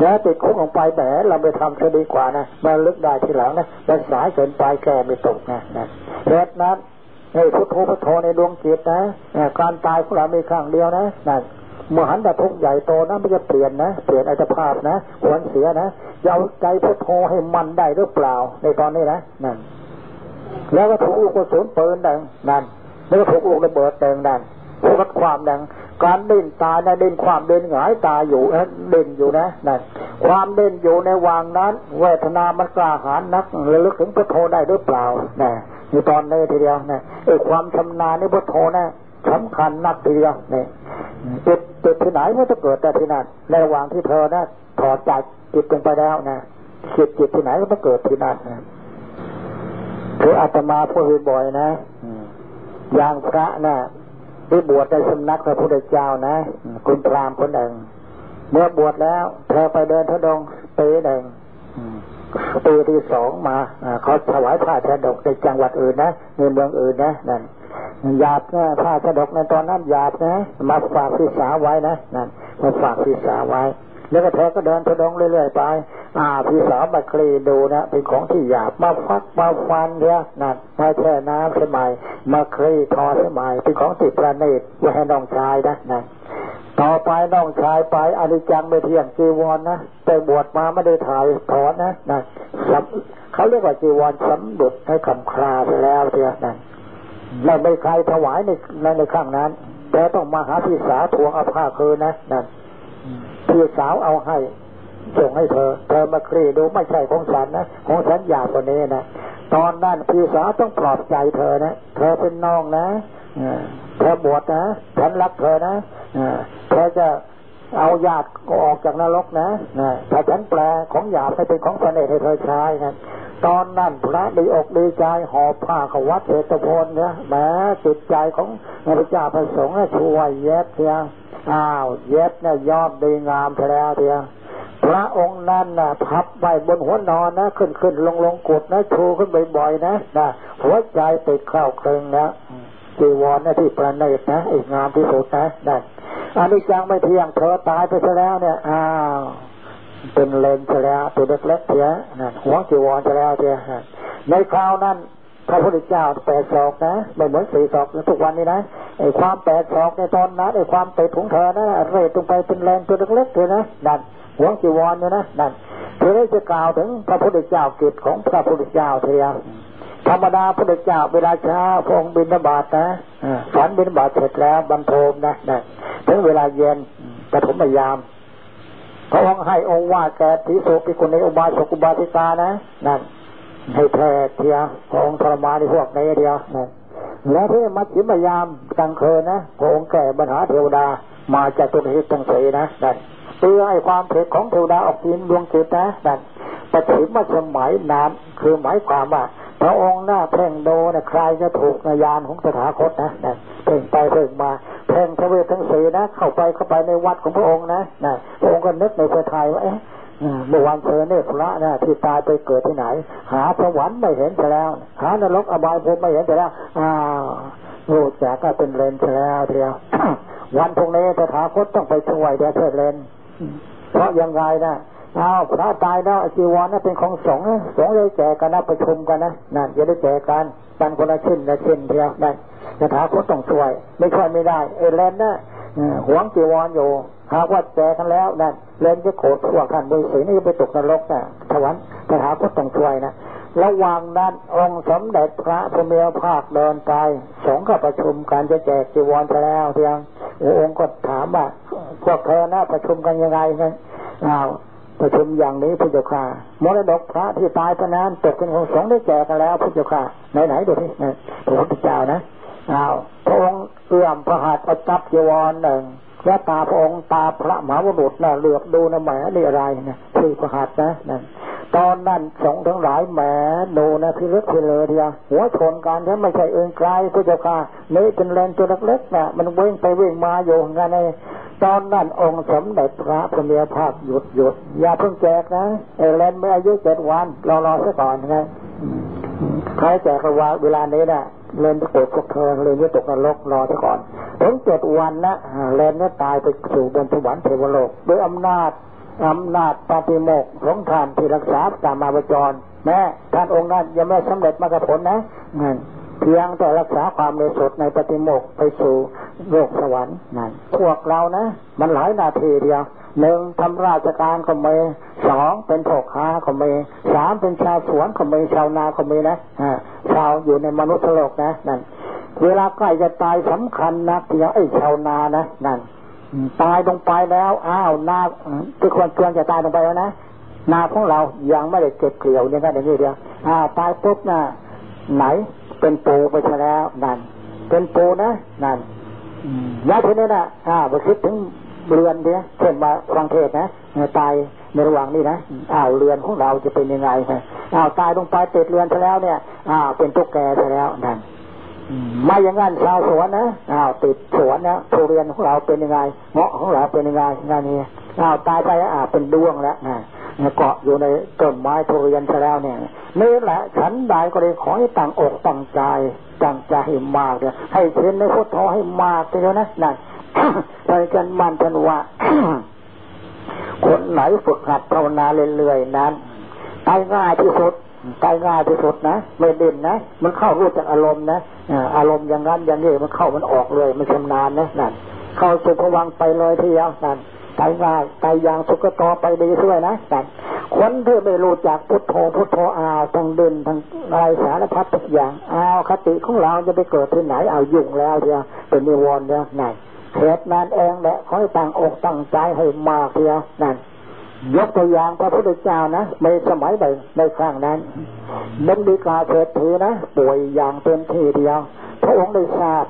แล้วติดคุกลงไปแหมเราไปทำจะดีกว่านะมาลึกได้ทีหลังนะมันสายเกินไปแก้ไม่ตกนะนะเหตุนั้นให้พุทโธพุทโธในดวงจิตนะการตายของเรามีครั้งเดียวนะนั่นมหันตทุกใหญ่โตนะไม่จะเปลี่ยนนะเปลี่ยนอัตภาพนะควรเสียนะเอาใจพุทโธให้มันได้หรือเปล่า ในตอนนี้นะนั่นแล้วก็ถูกอุกกระสุนปืนดังนั่นแล้วก็ถูกอุกระเบิดดังนั่น ถูกความดัง การเด่นตายนะเด่นความเด่นหงายตาอยู่นะเด่นอยู่นะนั่นความเด่นอยู่ในวางนั้น เวทนามันกล้าหาญนักระลึกถึงพุทโธได้หรือเปล่านะอยู่ตอนนี้ทีเดียวนะไอ้ความชำนาญในพุทโธนะสำคัญนักทีเดียวนี่จิตจิตที่ไหนมันจะเกิดแต่ที่นั่นในระหว่างที่เธอนะถอดจากจิตลงไปแล้วนะจิตจิตที่ไหนก็มาเกิดที่นั่นนะคืออาตมาพูดบ่อยนะอย่างพระนะ ที่บวชในสำนักพระพุทธเจ้านะคุณพรามคนหนึ่งเมื่อบวชแล้ว เธอไปเดินทดงปีหนึ่งปีที่สองมาเขาถวายผ้าชดกในจังหวัดอื่นนะในเมืองอื่นนะนั่นหยาบนะผ้าชดกในตอนนั้นหยาบนะ มาฝากพี่สาวไว้นะนั่นมาฝากพี่สาวไว้ แล้วก็เธอก็เดินทดงเรื่อยๆไป อ่าพี่สาวมาคลีดูนะเป็นของที่หยาบมาฟักมาฟันเนี่ยนั่นมาแช่น้ำสมัยมาคลีทอสมัยเป็นของติดประณีตไว้ให้น้องชายนะนั่นต่อไปน้องชายไปอนิจังไม่เที่ยงจีวรนนะไปบวชมาไม่ได้ถ่ายถอนนะนะเขาเรียกว่าจีวรสำบุดให้คำคลาไปแล้วเถอะนั่นไม่ไม่ใครถวายในในในข้างนั้นแต่ต้องมาหาพี่สาวทวงเอาผ้าคืนนะนั่น พี่สาวเอาให้ ส่งให้เธอ เธอมาคลีดูไม่ใช่ของฉันนะ ของฉันอยากกว่านี้นะตอนนั้นพี่สาวต้องปลอบใจเธอนะเธอเป็นน้องนะเธอบวชนะฉันรักเธอนะเธอจะเอาญาติออกจากนรกนะถ้าฉันแปลของหยาบให้เป็นของเสน่ห์ให้เธอใช้นะตอนนั้นพระดีอกดีใจหอบผ้าขวัดเอตพลเนี่ยแม้จิตใจของพระเจ้าประสงค์ช่วยเย็บเพียง อ้าว เย็บเนี่ยยอดดีงามแล้วเพียงพระองค์นั้นนะพับไว้บนหัวนอนนะ ขึ้นขึ้นลงลงกดนะชูขึ้นบ่อยๆนะนะหัวใจติดข้าวเครื่องนะจีวรนะที่ประณีตนะอีกงามที่สุดนะได้อันนี้จังไม่เที่ยงเธอตายไปซะแล้วเนี่ยอ้าวเป็นเลนซะแล้วตัวเล็กๆเถียนั่นหัวจีวรซะแล้วเถียในคราวนั้น พระพุทธเจ้าแปดศอกนะไม่เหมือนสี่ศอกทุกวันนี้นะไอ้ความแปดศอกในตอนนั้นไอ้ความติดของเธอนะเรตรงไปเป็นแรงตัวเล็กๆเถียนะนั่นหัวจีวรเนี่ยนะนั่นเธอได้จะกล่าวถึงพระพุทธเจ้ากิจของพระพุทธเจ้าเถียธรรมดาพระเจ้าเวลาเช้าพระองค์บินบาตนะฝันบินบาตเสร็จแล้วบรรทมนะนะถึงเวลาเย็นปฐมยามพระองค์ให้องค์ว่าแก่ทิโสปิกุณในอุบาสกุบาสิกานะนั่น ให้แท้เทียพระองทรมานในพวกในเดียวนั่นและที่มัชชิมยามกลางคืนนะพระองค์แก่บรรหาเทวดามาจากตุนิทั้งสีนะนั่นเตือให้ความเผ็ดของเทวดาออกกินดวงจิตนะนั่นปฏิมาสมัยนานคือหมายความว่า พระองค์หน้าเพ่งโดนะใครจะถูกนายานของสถาคตนะนะเพ่งไปเพ่งมาเพ่งทเวททั้งสีนะ เข้าไปเข้าไปในวัดของพระองค์นะนะพระองค์ก็นึกในใจไทยว่าเอ๊ะ เมื่อวันเธอเนี่ยพระนะที่ตายไปเกิดที่ไหน หาสวรรค์ไม่เห็นแล้ว หานรกอบายภูมิไม่เห็นแล้วอ้าวรู้จักก็เป็นเลนแล้วเดียววันพรุ่งนี้สถาคตต้องไปช่วยเดี๋ยวเธอเลนเพราะยังไงนะเอาพระตายแล้วจีวรนั่นเป็นของสงฆ์สงฆ์เลยแจกกันนะประชุมกันนะนั่นจะได้แจกกันปันคนละชิ้นละชิ้นเดียวได้สถาคตต้องช่วย ไม่ช่วยไม่ได้เอเลนนะ หวงจีวรอยู่ หากว่าแจกันแล้วนั่นเล่นจะโกรธพวกท่านบริสุทธิ์นี่ไปตกนรกนะถวันสถาคตต้องช่วยนะระหว่างนั้นองค์สมเด็จพระพุทธภาคเดินไป สงฆ์ก็ประชุมการจะแจกจีวรไปแล้วเพียงองค์ก็ถามว่าพวกเธอนะประชุมกันยังไงกันอ้าวประชุมอย่างนี้พระเจ้าค่ะมรดกพระที่ตายไปนั้นตกเป็นของสงฆ์ได้แจกกันแล้วพระเจ้าค่ะไหนไหนดูที่พระพุทธเจ้านะ อ้าวพระองค์เอื้อมพระหัตถ์เอาจับจีวรหนึ่งและตาพระองค์ตาพระมหาวรุษน่ะเหลือบดูนะแหมนี่อะไรนะคือพระหัตถ์นะนั่นตอนนั้นสงทั้งหลายแหมดูนะพิลึกพิเลยเดียหัวชนกันถ้าไม่ใช่เอื้องไกลพระเจ้าค่ะนี่เป็นแรงตัวเล็กๆนะมันเว้งไปเว้งมาอยู่งานในตอนนั้นองค์สมเด็จพระพุทธภาคหยุดหยุดอย่าเพิ่งแจกนะเอเลนเมื่ออายุเจ็ดวันรอรอซะก่อนนะใครแจกระวาเวลานี้นะ เลนจะปวดพวกเธอเลนจะตกนรกรอซะก่อนถึงเจ็ดวันนะเลนเนี่ยตายไปสู่บนสวรรค์เทวโลกด้วยอำนาจอำนาจปฏิโมกของท่านที่รักษาตามาบจรแม้ท่านองค์นั้นยังไม่สำเร็จมรรคผลนะนั่นเพียงแต่รักษาความในสดในปฏิโมกไปสู่โลกสวรรค์นั่นพวกเรานะ มันหลายนาทีเดียว หนึ่งทำราชการก็มีสองเป็นพ่อค้าก็มีสามเป็นชาวสวนก็มีชาวนาก็มีนะชาวอยู่ในมนุษย์โลกนะนั่นเวลาใกล้จะตายสำคัญนะที่ไอ้ชาวนานะนั่นตายลงไปแล้วอ้าวนาทุกคนควรจะตายลงไปแล้วนะนาของเรายังไม่ได้เก็บเกี่ยวเนี่ยนะเดี๋ยวนี้เดียวอ้าวตายปุ๊บนะไหนเป็นปูไปแล้วนั่นเป็นปูนะนั่นยาทีนี้นะอ่าไปคิดถึง เรือนเนี่ยเช่นมาฟังเทศนะตายในระหว่างนี้นะอ้าวเรือนของเราจะเป็นยังไงฮะอ้าวตายลงไปติดเรือนไปแล้วเนี่ยอ้าวเป็นตุ๊กแกไปแล้วนั่นไม่อย่างนั้นชาวสวนนะอ้าวติดสวนนะทุเรียนของเราเป็นยังไงเงาะของเราเป็นยังไงงานนี้อ้าวตายไปอ้าวเป็นดวงแล้วนะเกาะอยู่ในต้นไม้ทุเรียนซะแล้วเนี่ยนี่แหละฉันใดก็เลยขอให้ตั้งอกตั้งใจตั้งใจให้มากเลยให้เช่นในพุทโธให้มากเลยนะนั่น ใจกันมันกันว่าคนไหนฝึกหัดภาวนาเรื่อยๆนั้นตายง่ายที่สุดตายง่ายที่สุดนะไม่เด่นนะมันเข้ารู้จากอารมณ์นะอารมณ์อย่างนั้นอย่างนี้มันเข้ามันออกเลย มันชำนาญนะนั่นเข้าสุภวังไปเลยทีเดียวนั่นตายง่ายตายอย่างสุกตอไปดีด้วยนะนั่นคนที่ไม่รู้จักพุทโธพุทโธอ้าวทั้งเดินทั้งอะไรสารพัดทุกอย่างอ้าวคติของเราจะไปเกิดที่ไหนเอายุ่งแล้วเดียวเป็นนิวรณ์เนี่ยนั่น เหตุนั้นเองแหละขอให้ตั้งอกตั้งใจให้มากเดียวนั่นยกตัวอย่างพระพุทธเจ้านะในสมัยใดในครั้งนั้นบัณฑิกาเศรษฐีนะป่วยอย่างเต็มที่เดียว พระองค์ได้ทราบ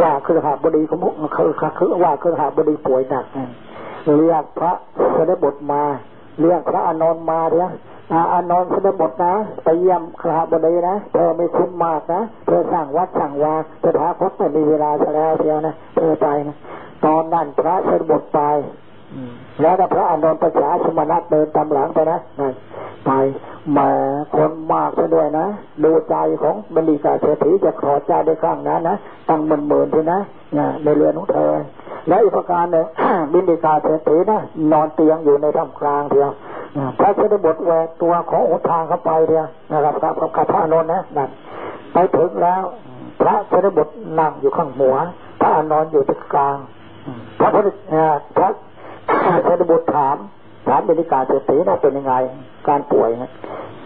ว่าคือหาบดีของคือคือว่าคือหาบดีป่วยหนักเรียกพระเสด็จบทมา เรียกพระอนนท์มาเนี่ย อานนท์เสด็จบทนะ ไปเยี่ยมคราบดีนะเธอไม่คุ้นมากนะเธอสั่งวัดสั่งวาเธอท้าคตไม่มีเวลาแล้วเทียวนะเธอไปนะตอนนั้นพระเสด็จบทไปแล้วพระอานนท์ประชาสมณะเดินตามหลังไปนะนั่นไปมาคนมากซะด้วยนะ ดูใจของบริกาเศรษฐีจะขอใจได้ข้างนั้นนะตั้งมันหมื่นทีนะในเรือนของเธอ และอีกประการหนึ่งบินิกาเศรษฐีนะนอนเตียงอยู่ในท่ามกลางเดียว พระเสด็จบทแหวกตัวของอุทางเข้าไปเดียนะครับกับกับพระอานนนะนั่นไปถึงแล้ว พระเสด็จบทนั่งอยู่ข้างหัว พระอานนท์อยู่ตรงกลาง พระพุทธพระเสด็จบทถามถามเบนิกาเศรษฐีน่ะเป็นยังไง การป่วยนะ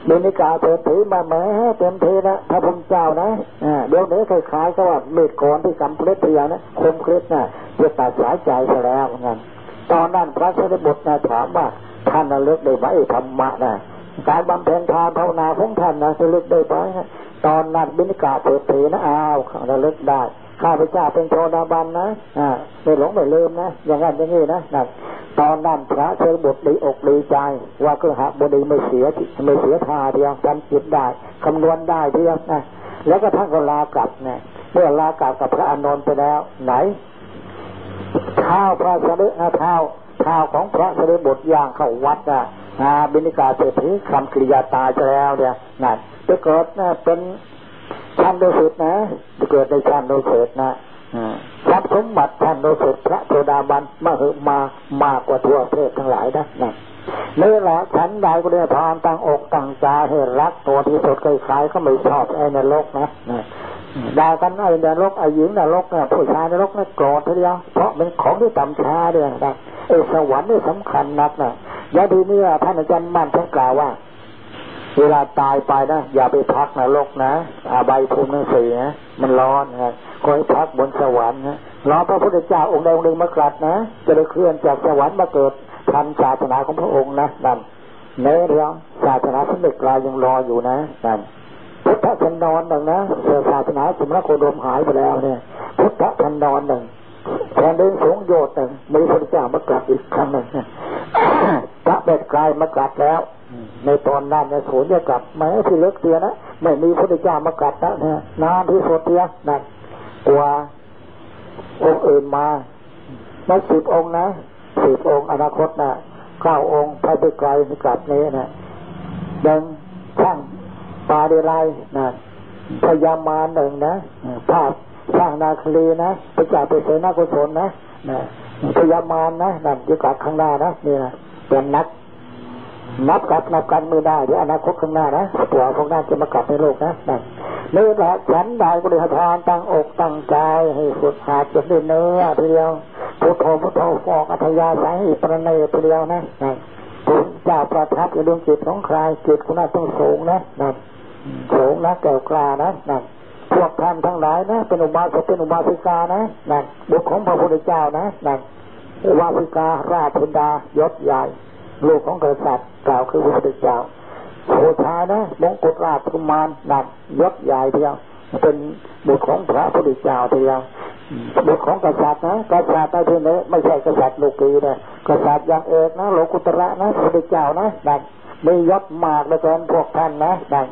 เบนิกาเศรษฐีมาแม้เต็มทีนะพระพุทธเจ้านะเดี๋ยวนี้คล้ายๆก็ว่าเม็ดโคนที่กำเพลิดเทียนะคมเคล็ดนะจะตัดสายใจซะแล้วงั้น ตอนนั้นพระเสด็จบทนะถามว่าท่านระลึกได้ไหมธรรมะนะการบำเพ็ญทานภาวนาของท่านนะระลึกได้ไหมตอนนั้นบิณกาเศรษฐีนะอ้าวระลึกได้ข้าพเจ้าเป็นโชดาบันนะอ่าไม่หลงไม่ลืมนะอย่างนั้นอย่างนี้นะนั่นตอนนั้นพระเชลบุตรดีอกดีใจ ว่าคือหาบดีไม่เสียไม่เสียท่าเดียวจำจิตได้คำนวณได้เดียวนะแล้วก็ท่านก็ลากลับเนี่ยเมื่อลากลับกับพระอานนท์ไปแล้ว ไหน เท้าวพระเสด็จเท้าเท้าวของพระเสด็จบุตรย่างเข้าวัดนะอาบินิกาเศรษฐีคำกริยาตายแล้วเนี่ยนั่นไปเกิดนะเป็นชั้นโดยสุดนะไปเกิดในชั้นโดยสุดนะทรัพย์สมบัติท่านโลสุดพระโสดาบันมาเหมามากกว่าทั่วประเทศทั้งหลายนะนะนี่แหละฉันใดก็ได้พานตั้งอกตั้งใจให้รักตัวที่สุดใครๆก็ไม่ชอบไอ้นรกนะนะ ด่ากันไอ้นรกไอ้หญิงนรกนะผู้ชายนรกนะโกรธทีเดียวเพราะเป็นของที่ต่ำช้าด้วยนะไอ้สวรรค์นี่สำคัญนักนะยาดีนี่ท่านอาจารย์มั่นท่านกล่าวว่า เวลาตายไปนะอย่าไปพักนรกนะอาใบภูมิทั้งสี่นะมันร้อนนะคอยพักบนสวรรค์นะรอพระพุทธเจ้าองค์ใดองค์หนึ่งมากรัดนะจะได้เคลื่อนจากสวรรค์มาเกิดทันศาสนาของพระองค์นะนั่นเนื้อเรื่องศาสนาสมเด็จกลายยังรออยู่นะนั่น พุทธชันดอนหนึ่งนะเสือศาสนาสมณโคดมหายไปแล้วเนี่ยพุทธชันดอนหนึ่งแทนเดินสงโยชน์หนึ่งมีพระเจ้ามากลับอีกครั้งหนึ่งพระเบ็ดกลายมากลับแล้ว ในตอนนั้นเนี่ยศูนย์จะกลับไม่ที่เล็กเตียนะไม่มีพระเจ้ามากลับนะเนี่ยนานที่สุดเตียนั่นกว่าองค์อื่นมาไม่สิบองค์นะสิบองค์อนาคตนะเก้าองค์พระเจ้าไกลกลับนี้นะดินช่าง ปาเดลัยนะพยามาหนึ่งนะภาพสร้างนาคลีนะพระเจ้าไปเสนากุศลนะนะพยามานนะนั่นจะกลับข้างหน้านะนี่นะเป็นนักนับกับนับกันมือได้เดี๋ยวอนาคตข้างหน้านะตัวพวกนั้นจะมากลับในโลกนะนั่นนี่แหละฉันได้บริหารตั้งอกตั้งใจให้ฝึกหัดจนได้เนื้อทีเดียวพุทโธพุทโธฟอกอัธยาศัยประเนตทีเดียวนะนั่นเจ้าประทับอยู่ดวงจิตของใครจิตคุณน่าต้องสูงนะนั่น สูงนะแก่กล้านะนั่นพวกท่านทั้งหลายนะเป็นอุบาสกเป็นอุบาสิกานะนั่นบุตรของพระพุทธเจ้านะนั่นอุบาสิการาชธิดายศใหญ่ลูกของกษัตริย์กล่าวคือพระพุทธเจ้าโสชานะมงกุฎราชกุมารนั่นยศใหญ่เดียวเป็นบุตรของพระพุทธเจ้าเดียวบุตรของกษัตริย์นะกษัตริย์ในที่นี้ไม่ใช่กษัตริย์ลูกปีนะกษัตริย์อย่างเอกนะโลกุตระนะพระพุทธเจ้านะนั่นมียศมากเหลือเกินพวกท่านนะนั่น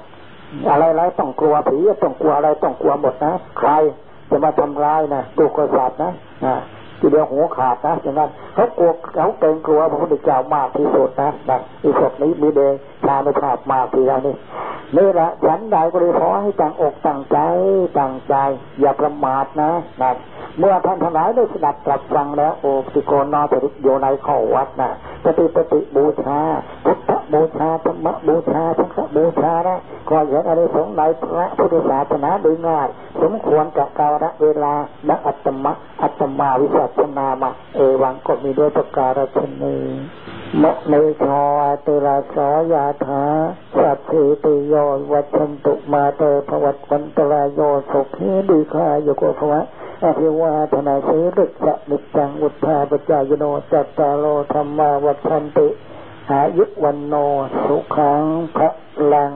อะไรๆต้องกลัวผีต้องกลัวอะไรต้องกลัวหมดนะใครจะมาทำร้ายนะตัวกษัตริย์นะอ่าทีเดียวหัวขาดนะอย่างนั้นเขากลัวเขาเกรงกลัวพระพุทธเจ้ามากที่สุดนะนะอีศพนี้มีเดชามีภาพมากทีเดียวนี่นี่แหละฉันใดก็เลยขอให้ตั้งอกตั้งใจตั้งใจ อย่าประมาทนะนะ เมื่อท่านทั้งหลายได้สดับตรับฟังแล้วโอสิโกนอปริโยในข้อวัดนะปฏิปฏิบูชาพุทธบูชาธรรมบูชาสังฆบูชานะก็เห็นอะไรสงในพระพุทธศาสนาโดยง่าย สมควรกับกาลเวลาและอัตมะอัตมาวิสัชนามาเอวังก็มีด้วยประการชนีมะเนชอตุลาสอยาธาสัพพิติโยวัชันตุมาเตภวัตวันตรายโยสุขีดีฆาโยโกภวะ อภิวาธนาสีฤกษะนิจังอุทธาปจายโนจัตตาโลธรรมาวัชันติอายุวันโนสุขังพระลัง